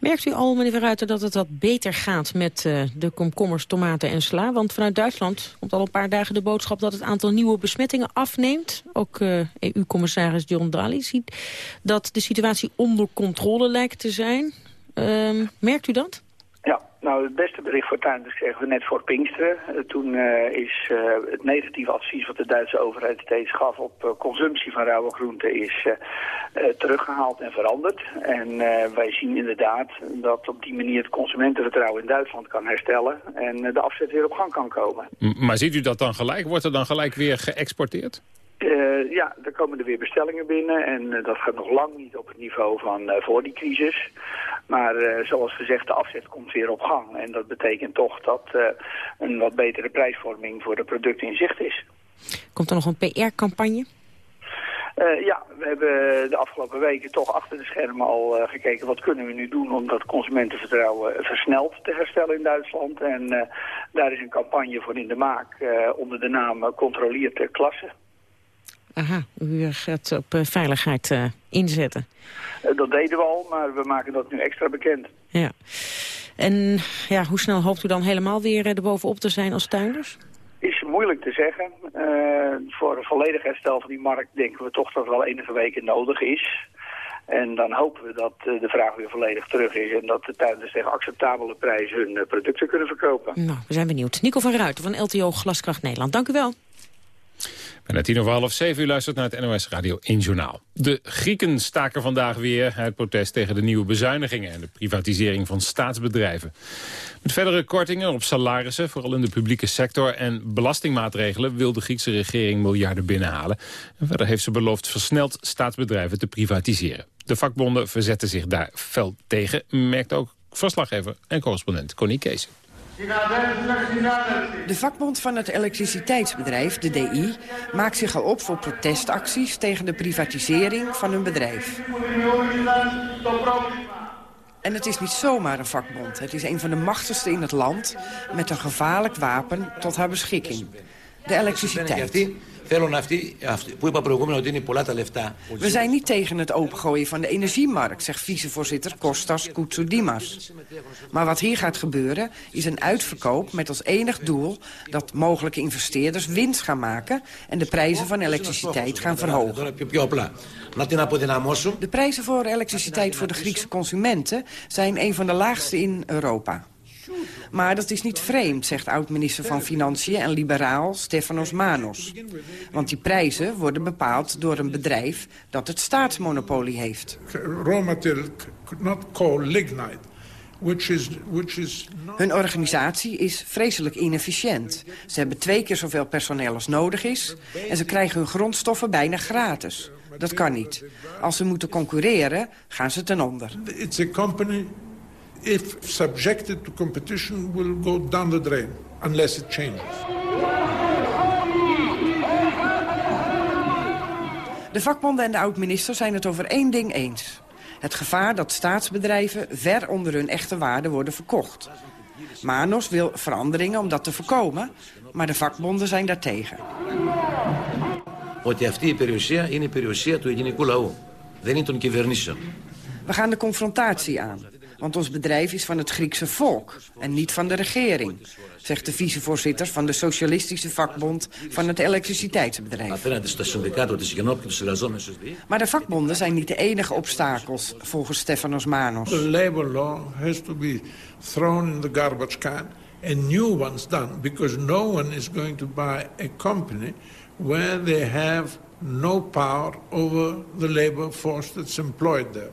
Merkt u al, meneer Verruiter, dat het wat beter gaat met de komkommers, tomaten en sla? Want vanuit Duitsland komt al een paar dagen de boodschap... dat het aantal nieuwe besmettingen afneemt. Ook EU-commissaris John Daly ziet dat de situatie onder controle lijkt te zijn. Um, merkt u dat? Ja, nou het beste bericht voor tuinders kregen we net voor Pinksteren. Uh, toen uh, is uh, het negatieve advies wat de Duitse overheid steeds gaf op consumptie van rauwe groenten is teruggehaald en veranderd. En wij zien inderdaad dat op die manier het consumentenvertrouwen in Duitsland kan herstellen en de afzet weer op gang kan komen. M maar ziet u dat dan gelijk? Wordt er dan gelijk weer geëxporteerd? Uh, ja, er komen er weer bestellingen binnen en uh, dat gaat nog lang niet op het niveau van uh, voor die crisis. Maar zoals gezegd, de afzet komt weer op gang. En dat betekent toch dat een wat betere prijsvorming voor de producten in zicht is. Komt er nog een PR-campagne? ja, we hebben de afgelopen weken toch achter de schermen al gekeken... wat kunnen we nu doen om dat consumentenvertrouwen versneld te herstellen in Duitsland. En daar is een campagne voor in de maak onder de naam Controleert de Klasse. Aha, u gaat op uh, veiligheid uh, inzetten. Uh, dat deden we al, maar we maken dat nu extra bekend. Ja. En ja, hoe snel hoopt u dan helemaal weer erbovenop te zijn als tuinders? Is moeilijk te zeggen. voor een volledig herstel van die markt denken we toch dat er wel enige weken nodig is. En dan hopen we dat de vraag weer volledig terug is... en dat de tuinders tegen acceptabele prijs hun producten kunnen verkopen. Nou, we zijn benieuwd. Nico van Ruiten van LTO Glaskracht Nederland, dank u wel. Bijna tien over half zeven u luistert naar het NOS Radio 1 Journaal. De Grieken staken vandaag weer uit protest tegen de nieuwe bezuinigingen... en de privatisering van staatsbedrijven. Met verdere kortingen op salarissen, vooral in de publieke sector... en belastingmaatregelen wil de Griekse regering miljarden binnenhalen. En verder heeft ze beloofd versneld staatsbedrijven te privatiseren. De vakbonden verzetten zich daar fel tegen, merkt ook verslaggever en correspondent Connie Kees. De vakbond van het elektriciteitsbedrijf, de DI, maakt zich al op voor protestacties tegen de privatisering van hun bedrijf. En het is niet zomaar een vakbond. Het is een van de machtigste in het land met een gevaarlijk wapen tot haar beschikking. De elektriciteit. We zijn niet tegen het opengooien van de energiemarkt, zegt vicevoorzitter Kostas Koutsoudimas. Maar wat hier gaat gebeuren is een uitverkoop met als enig doel dat mogelijke investeerders winst gaan maken en de prijzen van elektriciteit gaan verhogen. De prijzen voor elektriciteit voor de Griekse consumenten zijn een van de laagste in Europa. Maar dat is niet vreemd, zegt oud-minister van Financiën en liberaal Stefanos Manos. Want die prijzen worden bepaald door een bedrijf dat het staatsmonopolie heeft. Raw material could not lignite. Which is, which is Hun organisatie is vreselijk inefficiënt. Ze hebben twee keer zoveel personeel als nodig is... en ze krijgen hun grondstoffen bijna gratis. Dat kan niet. Als ze moeten concurreren, gaan ze ten onder. It's a company if subjected to competition, will go down the drain unless it changes. De vakbonden en de oud-minister zijn het over één ding eens. Het gevaar dat staatsbedrijven ver onder hun echte waarde worden verkocht. Manos wil veranderingen om dat te voorkomen, maar de vakbonden zijn daartegen. ότι αυτή η περιουσία είναι η περιουσία του ελληνικού λαού. Δεν είναι των κυβερνήσεων. We gaan de confrontatie aan. Want ons bedrijf is van het Griekse volk en niet van de regering, zegt de vicevoorzitter van de socialistische vakbond van het elektriciteitsbedrijf. Maar de vakbonden zijn niet de enige obstakels, volgens Stefanos Manos. The labor law has to be thrown in the garbage can and new ones done, because no one is going to buy a company where they have no power over the labor force that's employed there.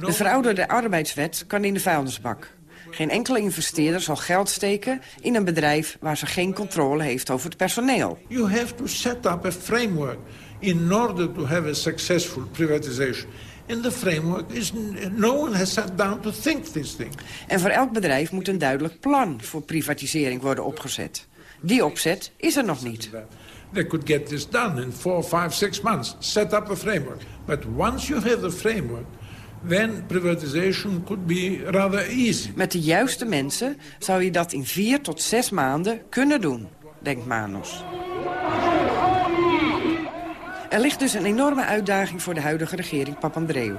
De verouderde arbeidswet kan in de vuilnisbak. Geen enkele investeerder zal geld steken in een bedrijf waar ze geen controle heeft over het personeel. You have to set up a framework in order to have a successful privatization. And the framework is no one has sat down to think this thing. En voor elk bedrijf moet een duidelijk plan voor privatisering worden opgezet. Die opzet is er nog niet. They could get this done in four, five, six months. Set up a framework. But once you have the framework, privatization could be rather easy. Met de juiste mensen zou je dat in vier tot zes maanden kunnen doen, denkt Manos. Er ligt dus een enorme uitdaging voor de huidige regering Papandreou.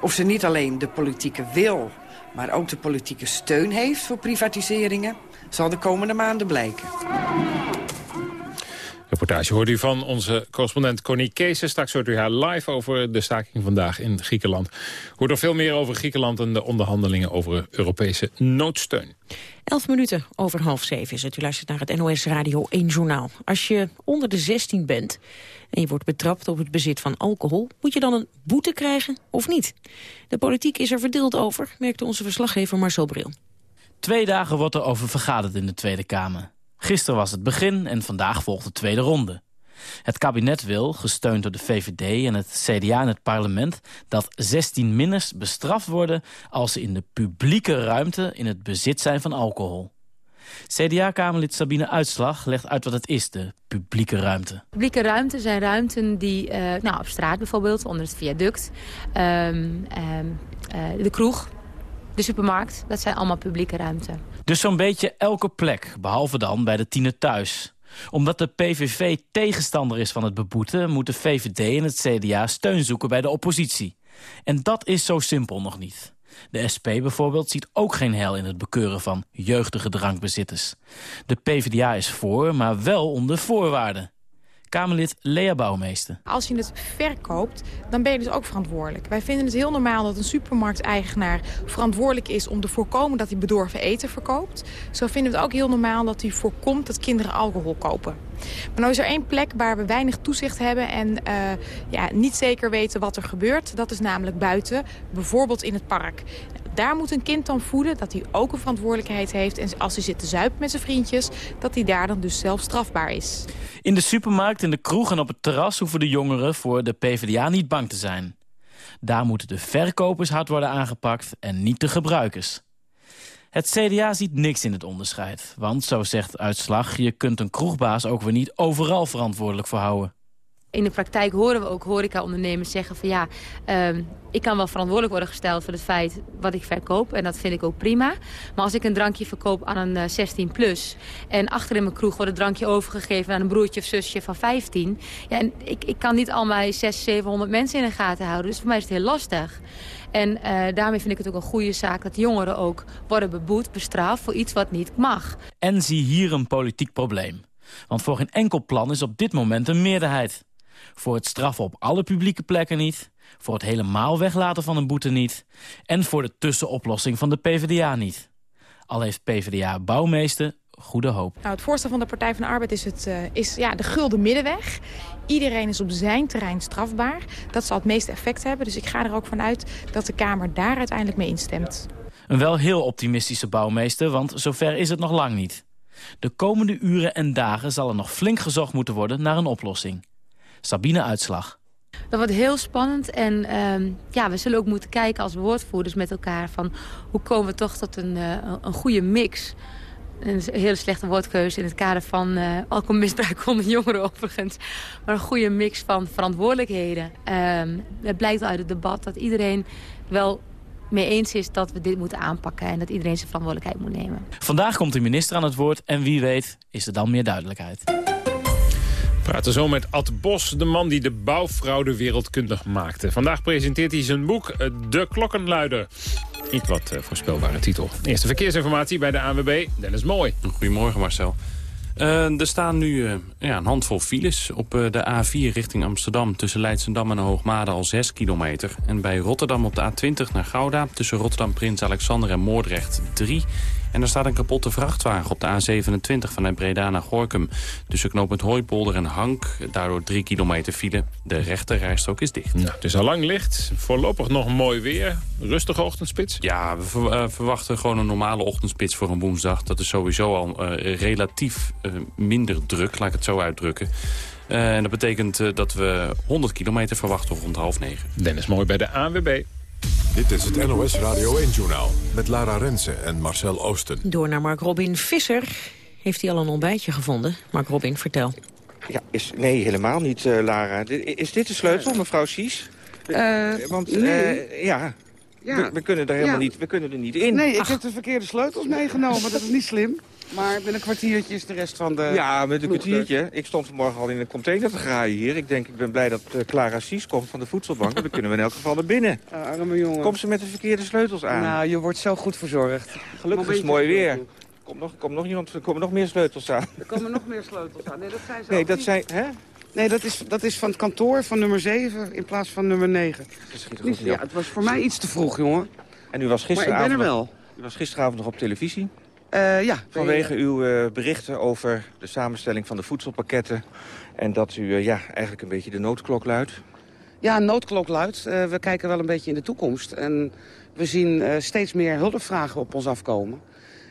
Of ze niet alleen de politieke wil, maar ook de politieke steun heeft voor privatiseringen... zal de komende maanden blijken. Reportage hoort u van onze correspondent Connie Kees. Straks hoort u haar live over de staking vandaag in Griekenland. Hoort nog veel meer over Griekenland en de onderhandelingen over Europese noodsteun. Elf minuten over half zeven is het. U luistert naar het NOS Radio 1 Journaal. Als je onder de 16 bent en je wordt betrapt op het bezit van alcohol... moet je dan een boete krijgen of niet? De politiek is er verdeeld over, merkte onze verslaggever Marcel Bril. Twee dagen wordt er over vergaderd in de Tweede Kamer. Gisteren was het begin en vandaag volgt de tweede ronde. Het kabinet wil, gesteund door de VVD en het CDA in het parlement... dat 16 minners bestraft worden als ze in de publieke ruimte... in het bezit zijn van alcohol. CDA-kamerlid Sabine Uitslag legt uit wat het is, de publieke ruimte. Publieke ruimte zijn ruimten die, uh, nou, op straat bijvoorbeeld, onder het viaduct... Um, um, uh, de kroeg, de supermarkt, dat zijn allemaal publieke ruimten. Dus zo'n beetje elke plek, behalve dan bij de tiener thuis. Omdat de PVV tegenstander is van het beboeten... moet de VVD en het CDA steun zoeken bij de oppositie. En dat is zo simpel nog niet. De SP bijvoorbeeld ziet ook geen hel in het bekeuren van jeugdige drankbezitters. De PvdA is voor, maar wel onder voorwaarden. Kamerlid Lea Bouwmeester. Als je het verkoopt, dan ben je dus ook verantwoordelijk. Wij vinden het heel normaal dat een supermarkteigenaar verantwoordelijk is... om te voorkomen dat hij bedorven eten verkoopt. Zo vinden we het ook heel normaal dat hij voorkomt dat kinderen alcohol kopen. Maar nou is er één plek waar we weinig toezicht hebben en uh, ja, niet zeker weten wat er gebeurt. Dat is namelijk buiten, bijvoorbeeld in het park. Daar moet een kind dan voeden dat hij ook een verantwoordelijkheid heeft. En als hij zit te zuipen met zijn vriendjes, dat hij daar dan dus zelf strafbaar is. In de supermarkt, in de kroeg en op het terras hoeven de jongeren voor de PvdA niet bang te zijn. Daar moeten de verkopers hard worden aangepakt en niet de gebruikers. Het CDA ziet niks in het onderscheid. Want, zo zegt Uitslag, je kunt een kroegbaas ook weer niet overal verantwoordelijk voor houden. In de praktijk horen we ook horecaondernemers zeggen van ja, uh, ik kan wel verantwoordelijk worden gesteld voor het feit wat ik verkoop. En dat vind ik ook prima. Maar als ik een drankje verkoop aan een uh, eh, 16 plus en achter in mijn kroeg wordt het drankje overgegeven aan een broertje of zusje van 15. Ja, en ik, ik kan niet al mijn 600, 700 mensen in de gaten houden. Dus voor mij is het heel lastig. En uh, daarmee vind ik het ook een goede zaak dat jongeren ook worden beboet, bestraft voor iets wat niet mag. En zie hier een politiek probleem. Want voor geen enkel plan is op dit moment een meerderheid. Voor het straffen op alle publieke plekken niet. Voor het helemaal weglaten van een boete niet. En voor de tussenoplossing van de PvdA niet. Al heeft PvdA bouwmeester goede hoop. Nou, het voorstel van de Partij van de Arbeid is, het, uh, is ja, de gulden middenweg. Iedereen is op zijn terrein strafbaar. Dat zal het meeste effect hebben. Dus ik ga er ook vanuit dat de Kamer daar uiteindelijk mee instemt. Een wel heel optimistische bouwmeester, want zover is het nog lang niet. De komende uren en dagen zal er nog flink gezocht moeten worden naar een oplossing. Sabine Uitslag. Dat wordt heel spannend en uh, ja, we zullen ook moeten kijken als woordvoerders met elkaar... van hoe komen we toch tot een, uh, een goede mix... Een hele slechte woordkeuze in het kader van uh, alcoholmisbruik onder jongeren overigens. Maar een goede mix van verantwoordelijkheden. Uh, het blijkt uit het debat dat iedereen wel mee eens is dat we dit moeten aanpakken... en dat iedereen zijn verantwoordelijkheid moet nemen. Vandaag komt de minister aan het woord en wie weet is er dan meer duidelijkheid. Praten zo met Ad Bos, de man die de bouwfraude wereldkundig maakte. Vandaag presenteert hij zijn boek eh, De Klokkenluider. Niet wat uh, voorspelbare titel. Eerste verkeersinformatie bij de ANWB, Dennis Mooi. Goedemorgen Marcel. Uh, er staan nu uh, ja, een handvol files op uh, de A4 richting Amsterdam... tussen Leidsendam en Hoogmade al 6 kilometer. En bij Rotterdam op de A20 naar Gouda... tussen Rotterdam, Prins Alexander en Moordrecht 3. En er staat een kapotte vrachtwagen op de A27 vanuit Breda naar Gorkum. Tussen knooppunt Hooipolder en Hank, daardoor 3 kilometer file. De rechterrijstrook is dicht. Nou, het is al lang licht. Voorlopig nog mooi weer. Rustige ochtendspits? Ja, we ver, verwachten gewoon een normale ochtendspits voor een woensdag. Dat is sowieso al relatief minder druk, laat ik het zo uitdrukken. Uh, en dat betekent uh, dat we 100 kilometer verwachten rond half negen. Dennis Mooi bij de ANWB. Dit is het NOS Radio 1-journaal met Lara Rensen en Marcel Oosten. Door naar Mark Robin Visser. Heeft hij al een ontbijtje gevonden? Mark Robin, vertel. Ja, is, nee, helemaal niet, uh, Lara. Is dit de sleutel, mevrouw Sies? Uh, Want nee. uh, ja, ja. We, we, kunnen er helemaal ja. niet, we kunnen er niet in. Nee, ik Ach. heb de verkeerde sleutels meegenomen. Dat is niet slim. Maar met een kwartiertje is de rest van de... Ja, met een kwartiertje. Ik stond vanmorgen al in een container te graaien hier. Ik denk, ik ben blij dat uh, Clara Sies komt van de voedselbank. Dan kunnen we in elk geval naar binnen. Uh, arme jongen. Komt ze met de verkeerde sleutels aan? Nou, je wordt zo goed verzorgd. Gelukkig is het mooi weer. Komt nog, komt nog iemand, er komen nog meer sleutels aan. Er komen nog meer sleutels aan. Nee, dat zijn ze Nee, dat zijn... Hè? Nee, dat is, dat is van het kantoor van nummer 7 in plaats van nummer 9. Niet, ja, het was voor mij iets te vroeg, jongen. En u was gisteravond, maar ik ben er wel. U was gisteravond nog op televisie? Uh, ja. Vanwege uw uh, berichten over de samenstelling van de voedselpakketten... en dat u uh, ja, eigenlijk een beetje de noodklok luidt. Ja, een noodklok luidt. we kijken wel een beetje in de toekomst. En we zien steeds meer hulpvragen op ons afkomen.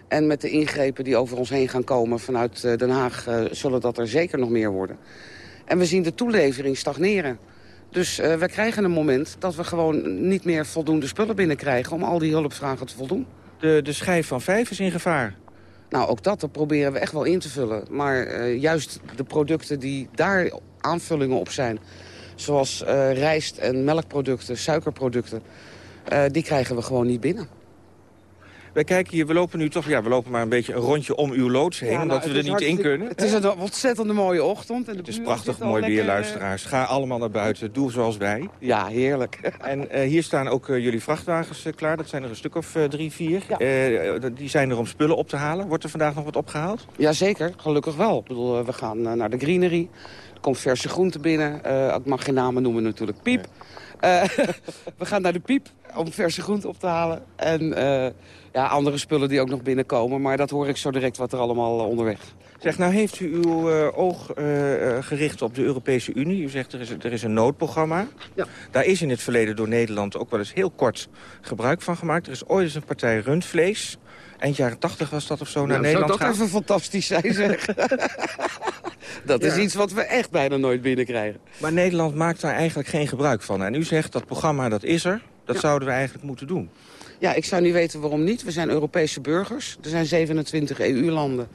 En met de ingrepen die over ons heen gaan komen vanuit Den Haag... zullen dat er zeker nog meer worden. En we zien de toelevering stagneren. Dus uh, we krijgen een moment dat we gewoon niet meer voldoende spullen binnenkrijgen... om al die hulpvragen te voldoen. De, de schijf van vijf is in gevaar. Nou, ook dat, dat proberen we echt wel in te vullen. Maar uh, juist de producten die daar aanvullingen op zijn... zoals uh, rijst- en melkproducten, suikerproducten... Die krijgen we gewoon niet binnen. Wij kijken hier, we lopen nu toch, ja, we lopen maar een beetje een rondje om uw loods heen, ja, nou, omdat we er niet in kunnen. Het is een ontzettend mooie ochtend. En de het is prachtig mooi weer, lekker, luisteraars. Ga allemaal naar buiten, doe zoals wij. Ja, heerlijk. En uh, hier staan ook uh, jullie vrachtwagens uh, klaar, dat zijn er een stuk of drie, vier. Ja. die zijn er om spullen op te halen. Wordt er vandaag nog wat opgehaald? Jazeker, gelukkig wel. Ik bedoel, we gaan naar de greenery. Er komt verse groente binnen. ik mag geen namen noemen natuurlijk. Piep. Nee. we gaan naar de piep om verse groente op te halen. En uh, ja, andere spullen die ook nog binnenkomen. Maar dat hoor ik zo direct wat er allemaal uh, onderweg. Zeg, nou heeft u uw uh, oog gericht op de Europese Unie. U zegt er is, er is een noodprogramma. Ja. Daar is in het verleden door Nederland ook wel eens heel kort gebruik van gemaakt. Er is ooit eens een partij rundvlees. Eind jaren tachtig was dat of zo naar nou, Nederland Zou dat even fantastisch zijn, zeg. dat is iets wat we echt bijna nooit binnenkrijgen. Maar Nederland maakt daar eigenlijk geen gebruik van. En u zegt dat programma dat is er. Dat ja. zouden we eigenlijk moeten doen. Ja, ik zou niet weten waarom niet. We zijn Europese burgers. Er zijn 27 EU-landen.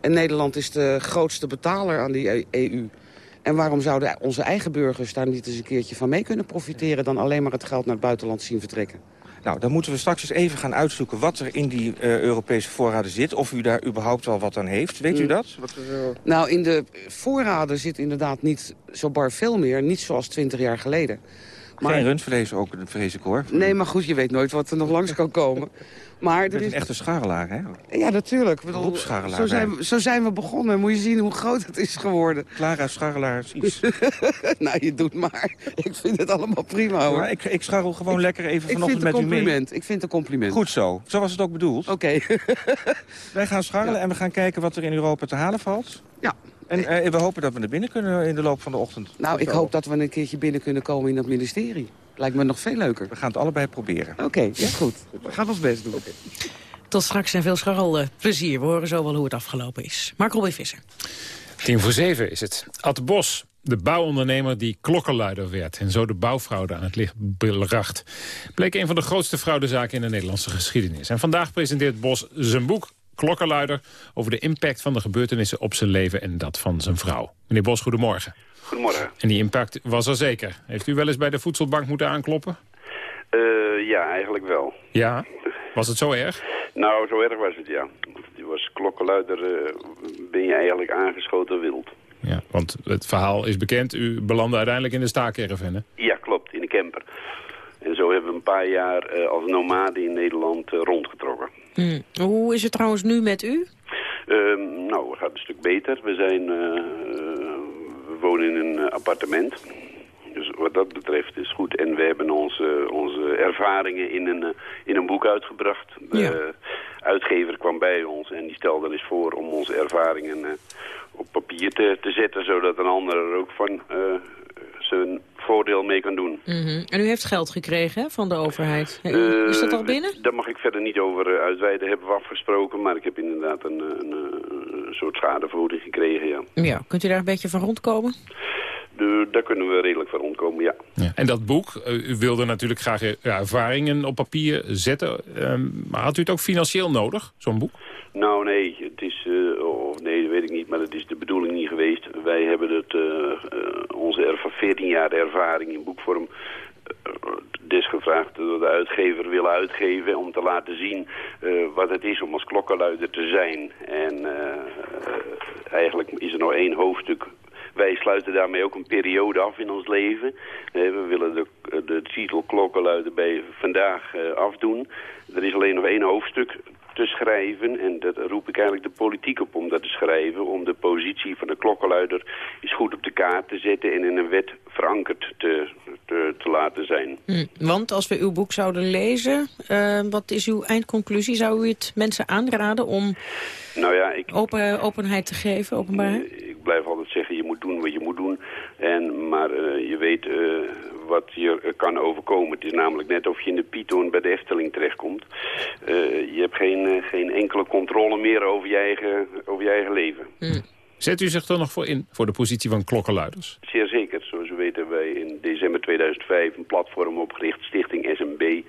En Nederland is de grootste betaler aan die EU. En waarom zouden onze eigen burgers daar niet eens een keertje van mee kunnen profiteren... dan alleen maar het geld naar het buitenland zien vertrekken? Nou, dan moeten we straks eens even gaan uitzoeken wat er in die uh, Europese voorraden zit. Of u daar überhaupt wel wat aan heeft. Weet u dat? Wat er... Nou, in de voorraden zit inderdaad niet zo bar veel meer. Niet zoals 20 jaar geleden. Maar... Geen rundvlees ook, vrees ik hoor. Nee, maar goed, je weet nooit wat er nog langs kan komen. Maar er is een echte scharrelaar, hè? Ja, natuurlijk. Bedoel, zo, zijn we, zo zijn we begonnen. Moet je zien hoe groot het is geworden. Clara scharrelaar iets. nou, je doet maar. Ik vind het allemaal prima, hoor. Maar ik, ik scharrel gewoon ik, lekker even vanochtend met u mee. compliment. Ik vind het een compliment. Goed zo. Zo was het ook bedoeld. Oké. Okay. Wij gaan scharrelen ja. en we gaan kijken wat er in Europa te halen valt. Ja. En uh, we hopen dat we er binnen kunnen in de loop van de ochtend. Nou, ik hoop dat we een keertje binnen kunnen komen in dat ministerie. Lijkt me nog veel leuker. We gaan het allebei proberen. Oké, okay, ja, goed. We gaan ons best doen. Okay. Tot straks en veel scharrel plezier. We horen zo wel hoe het afgelopen is. Mark Robin Visser. Tien voor zeven is het. Ad Bos, de bouwondernemer die klokkenluider werd... en zo de bouwfraude aan het licht bracht... bleek een van de grootste fraudezaken in de Nederlandse geschiedenis. En vandaag presenteert Bos zijn boek Klokkenluider... over de impact van de gebeurtenissen op zijn leven en dat van zijn vrouw. Meneer Bos, goedemorgen. Goedemorgen. En die impact was er zeker. Heeft u wel eens bij de voedselbank moeten aankloppen? Uh, ja, eigenlijk wel. Ja? Was het zo erg? Nou, zo erg was het, ja. Die was klokkenluider, uh, ben je eigenlijk aangeschoten wild. Ja, want het verhaal is bekend. U belandde uiteindelijk in de staakerven, hè? Ja, klopt, in de camper. En zo hebben we een paar jaar eh, als nomaden in Nederland eh, rondgetrokken. Hmm. Hoe is het trouwens nu met u? Ehm, nou, het gaat een stuk beter. We, zijn, eh, wonen in een appartement. Dus wat dat betreft is goed. En we hebben onze, onze ervaringen in een, in een boek uitgebracht. De uitgever kwam bij ons en die stelde eens voor om onze ervaringen op papier te, te zetten. Zodat een ander er ook van zijn voordeel mee kan doen. Mhm. En u heeft geld gekregen hè, van de overheid. is dat al binnen? Daar mag ik verder niet over uitweiden, hebben we afgesproken. Maar ik heb inderdaad een, een, een soort schadevergoeding gekregen, ja. Ja, kunt u daar een beetje van rondkomen? De, daar kunnen we redelijk van rondkomen, ja. ja. En dat boek, u wilde natuurlijk graag ervaringen op papier zetten. Ehm, maar had u het ook financieel nodig, zo'n boek? Nou, nee. Het is, uh, of nee, dat weet ik niet, maar dat is de bedoeling niet geweest. Wij hebben het, uh, uh, onze erva 14 jaar ervaring in boekvorm desgevraagd door de uitgever willen uitgeven om te laten zien wat het is om als klokkenluider te zijn. En eigenlijk is er nog één hoofdstuk wij sluiten daarmee ook een periode af in ons leven. we willen de, de klokkenluider bij vandaag afdoen. Er is alleen nog één hoofdstuk te schrijven. En dat roep ik eigenlijk de politiek op om dat te schrijven. Om de positie van de klokkenluider eens goed op de kaart te zetten... en in een wet verankerd te, te, te laten zijn. Hm, want als we uw boek zouden lezen, uh, wat is uw eindconclusie? Zou u het mensen aanraden om nou ja, ik, open, openheid te geven, openbaar? Ik blijf altijd zeggen, je moet doen wat je moet doen. En, maar uh, je weet uh, wat je kan overkomen. Het is namelijk net of je in de Python bij de Efteling terechtkomt. Uh, je hebt geen, geen enkele controle meer over je eigen, over je eigen leven. Hm. Zet u zich er nog voor in, voor de positie van klokkenluiders? Zeer zeker. Zoals u weet hebben wij in december 2005 een platform opgericht, Stichting SMB.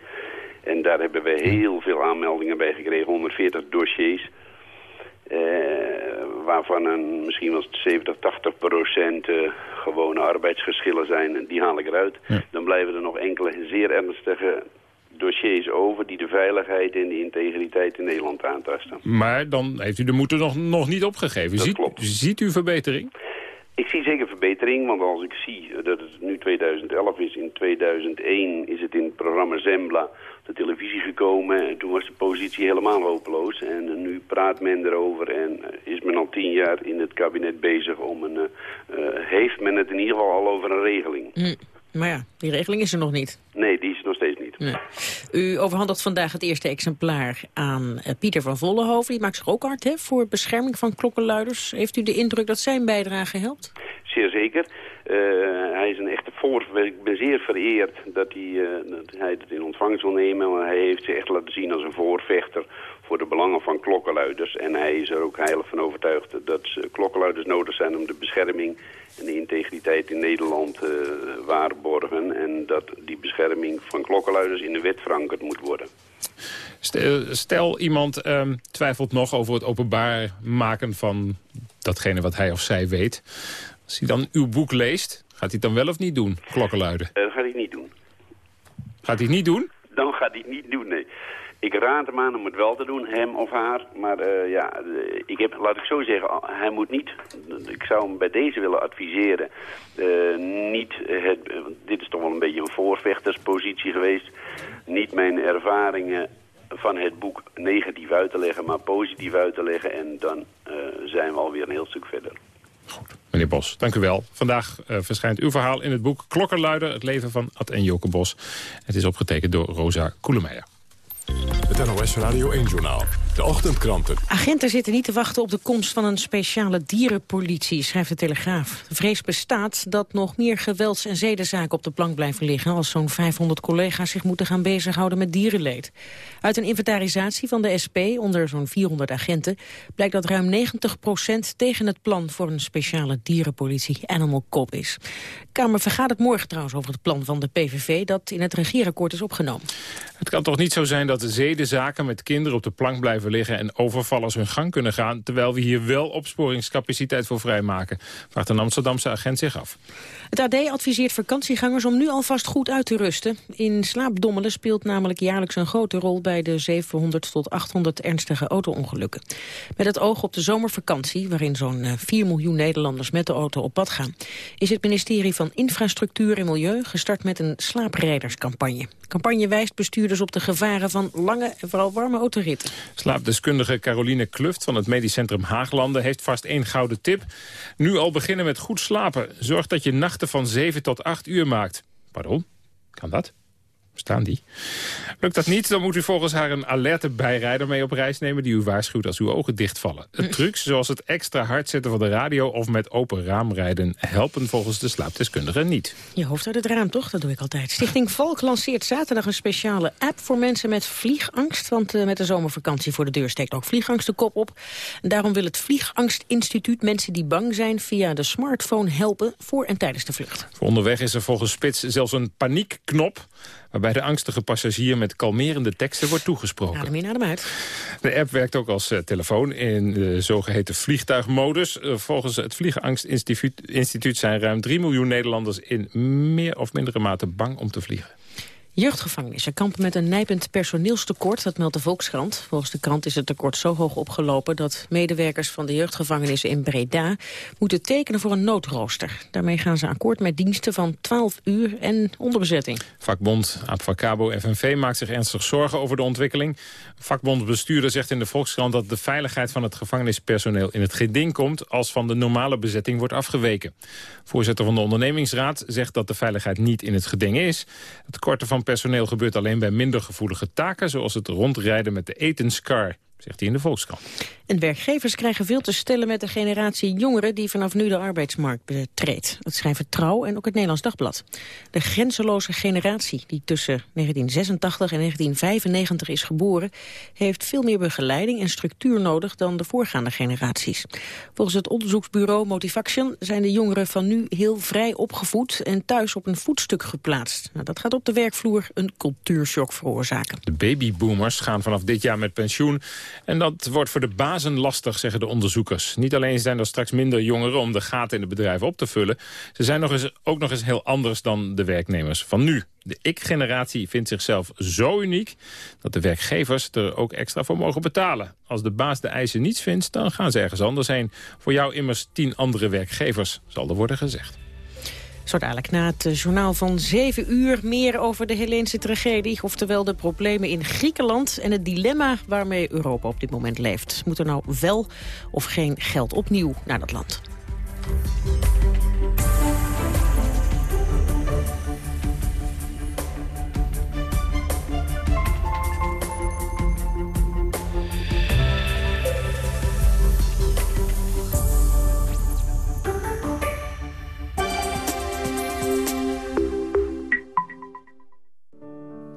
En daar hebben wij heel veel aanmeldingen bij gekregen, 140 dossiers. Uh, waarvan een, misschien wel 70, 80 procent uh, gewone arbeidsgeschillen zijn. En die haal ik eruit. Ja. Dan blijven er nog enkele zeer ernstige dossiers over... die de veiligheid en de integriteit in Nederland aantasten. Maar dan heeft u de moed er nog, nog niet opgegeven. Dat ziet, klopt. ziet u verbetering? Ik zie zeker verbetering, want als ik zie dat het nu 2011 is, in 2001 is het in het programma Zembla de televisie gekomen. En toen was de positie helemaal hopeloos. En nu praat men erover en is men al tien jaar in het kabinet bezig om een... Uh, heeft men het in ieder geval al over een regeling. Hm. Maar ja, die regeling is er nog niet. Nee, die is er nog steeds niet. Nee. U overhandigt vandaag het eerste exemplaar aan Pieter van Vollenhoven. Die maakt zich ook hard hè, voor bescherming van klokkenluiders. Heeft u de indruk dat zijn bijdrage helpt? Zeer zeker. Uh, hij is een echte voor. Ik ben zeer vereerd dat hij, uh, hij het in ontvangst wil nemen. Hij heeft zich echt laten zien als een voorvechter voor de belangen van klokkenluiders. En hij is er ook heilig van overtuigd dat klokkenluiders nodig zijn om de bescherming en de integriteit in Nederland uh, waarborgen. En dat die bescherming van klokkenluiders in de wet verankerd moet worden. Stel, iemand um, twijfelt nog over het openbaar maken van datgene wat hij of zij weet. Als hij dan uw boek leest, hij het dan wel of niet doen, klokkenluiden? Uh, dat gaat hij niet doen. Gaat hij het niet doen? Dan gaat hij het niet doen, nee. Ik raad hem aan om het wel te doen, hem of haar. Maar uh, ja, ik heb, laat ik zo zeggen, hij moet niet... Ik zou hem bij deze willen adviseren. Uh, niet het, dit is toch wel een beetje een voorvechterspositie geweest. Niet mijn ervaringen van het boek negatief uit te leggen, maar positief uit te leggen. En dan uh, zijn we alweer een heel stuk verder. Goed. Meneer Bos, dank u wel. Vandaag uh, verschijnt uw verhaal in het boek Klokkenluider, het leven van Ad en Joke Bos. Het is opgetekend door Rosa Koelemeijer. Het NOS Radio 1-journaal. De ochtendkranten. Agenten zitten niet te wachten op de komst van een speciale dierenpolitie, schrijft de Telegraaf. De vrees bestaat dat nog meer gewelds- en zedenzaken op de plank blijven liggen... als zo'n 500 collega's zich moeten gaan bezighouden met dierenleed. Uit een inventarisatie van de SP onder zo'n 400 agenten... blijkt dat ruim 90% tegen het plan voor een speciale dierenpolitie Animal Cop is. De Kamer vergadert morgen trouwens over het plan van de PVV... dat in het regeerakkoord is opgenomen. Het kan toch niet zo zijn dat de zedenzaken met kinderen op de plank blijven blijven liggen... en overvallers hun gang kunnen gaan... terwijl we hier wel opsporingscapaciteit voor vrijmaken. Vraagt een Amsterdamse agent zich af. Het AD adviseert vakantiegangers om nu alvast goed uit te rusten. In slaapdommelen speelt namelijk jaarlijks een grote rol... bij de 700 tot 800 ernstige auto-ongelukken. Met het oog op de zomervakantie, waarin zo'n 4 miljoen Nederlanders met de auto op pad gaan... is het ministerie van Infrastructuur en Milieu gestart met een slaaprijderscampagne. De campagne wijst bestuurders op de gevaren van lange en vooral warme autoritten. Slaapdeskundige Caroline Kluft van het Medisch Centrum Haaglanden heeft vast één gouden tip. Nu al beginnen met goed slapen. Zorg dat je nachten van 7 tot 8 uur maakt. Pardon? Kan dat? Staan die? Lukt dat niet, dan moet u volgens haar een alerte bijrijder mee op reis nemen... die u waarschuwt als uw ogen dichtvallen. Het trucs, zoals het extra hard zetten van de radio... of met open raam rijden, helpen volgens de slaapdeskundige niet. Je hoofd uit het raam, toch? Dat doe ik altijd. Stichting Volk lanceert zaterdag een speciale app voor mensen met vliegangst. Want uh, met de zomervakantie voor de deur steekt ook vliegangst de kop op. En daarom wil het Vliegangstinstituut mensen die bang zijn... via de smartphone helpen voor en tijdens de vlucht. Voor onderweg is er volgens Spits zelfs een paniekknop waarbij de angstige passagier met kalmerende teksten wordt toegesproken. Adem in, adem uit. De app werkt ook als uh, telefoon in de zogeheten vliegtuigmodus. Uh, volgens het Vliegengstinstituut zijn ruim 3 miljoen Nederlanders in meer of mindere mate bang om te vliegen. Jeugdgevangenissen kampen met een nijpend personeelstekort, dat meldt de Volkskrant. Volgens de krant is het tekort zo hoog opgelopen dat medewerkers van de jeugdgevangenissen in Breda moeten tekenen voor een noodrooster. Daarmee gaan ze akkoord met diensten van 12 uur en onderbezetting. Vakbond Abfacabo FNV maakt zich ernstig zorgen over de ontwikkeling. Vakbondbestuurder zegt in de Volkskrant dat de veiligheid van het gevangenispersoneel in het geding komt als van de normale bezetting wordt afgeweken. Voorzitter van de ondernemingsraad zegt dat de veiligheid niet in het geding is. Het korten van personeel gebeurt alleen bij minder gevoelige taken... zoals het rondrijden met de etenscar zegt hij in de Volkskrant. En werkgevers krijgen veel te stellen met de generatie jongeren... die vanaf nu de arbeidsmarkt betreedt. Dat schrijven Trouw en ook het Nederlands Dagblad. De grenzeloze generatie die tussen 1986 en 1995 is geboren... heeft veel meer begeleiding en structuur nodig dan de voorgaande generaties. Volgens het onderzoeksbureau Motivaction zijn de jongeren van nu heel vrij opgevoed... en thuis op een voetstuk geplaatst. Nou, dat gaat op de werkvloer een cultuurshock veroorzaken. De babyboomers gaan vanaf dit jaar met pensioen... En dat wordt voor de bazen lastig, zeggen de onderzoekers. Niet alleen zijn er straks minder jongeren om de gaten in de bedrijven op te vullen... ze zijn nog eens, ook nog eens heel anders dan de werknemers van nu. De ik-generatie vindt zichzelf zo uniek dat de werkgevers er ook extra voor mogen betalen. Als de baas de eisen niets vindt, dan gaan ze ergens anders heen. Voor jou immers tien andere werkgevers, zal er worden gezegd. Zo dadelijk na het eh, journaal van 7 uur meer over de Heleense tragedie. Oftewel de problemen in Griekenland en het dilemma waarmee Europa op dit moment leeft. Moet er nou wel of geen geld opnieuw naar dat land?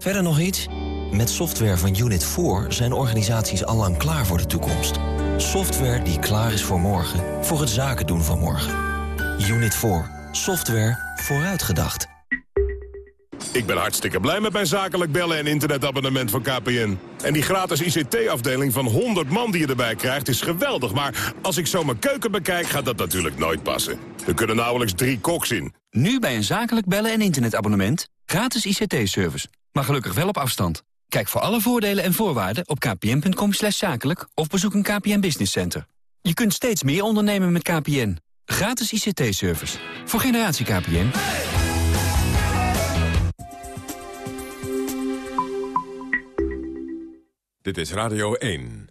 Verder nog iets? Met software van Unit 4 zijn organisaties allang klaar voor de toekomst. Software die klaar is voor morgen, voor het zaken doen van morgen. Unit 4. Software vooruitgedacht. Ik ben hartstikke blij met mijn zakelijk bellen en internetabonnement van KPN. En die gratis ICT-afdeling van 100 man die je erbij krijgt is geweldig. Maar als ik zo mijn keuken bekijk, gaat dat natuurlijk nooit passen. Er kunnen nauwelijks drie koks in. Nu bij een zakelijk bellen en internetabonnement. Gratis ICT-service. Maar gelukkig wel op afstand. Kijk voor alle voordelen en voorwaarden op kpn.com zakelijk... of bezoek een KPN Business Center. Je kunt steeds meer ondernemen met KPN. Gratis ICT-service. Voor generatie KPN. Dit is Radio 1.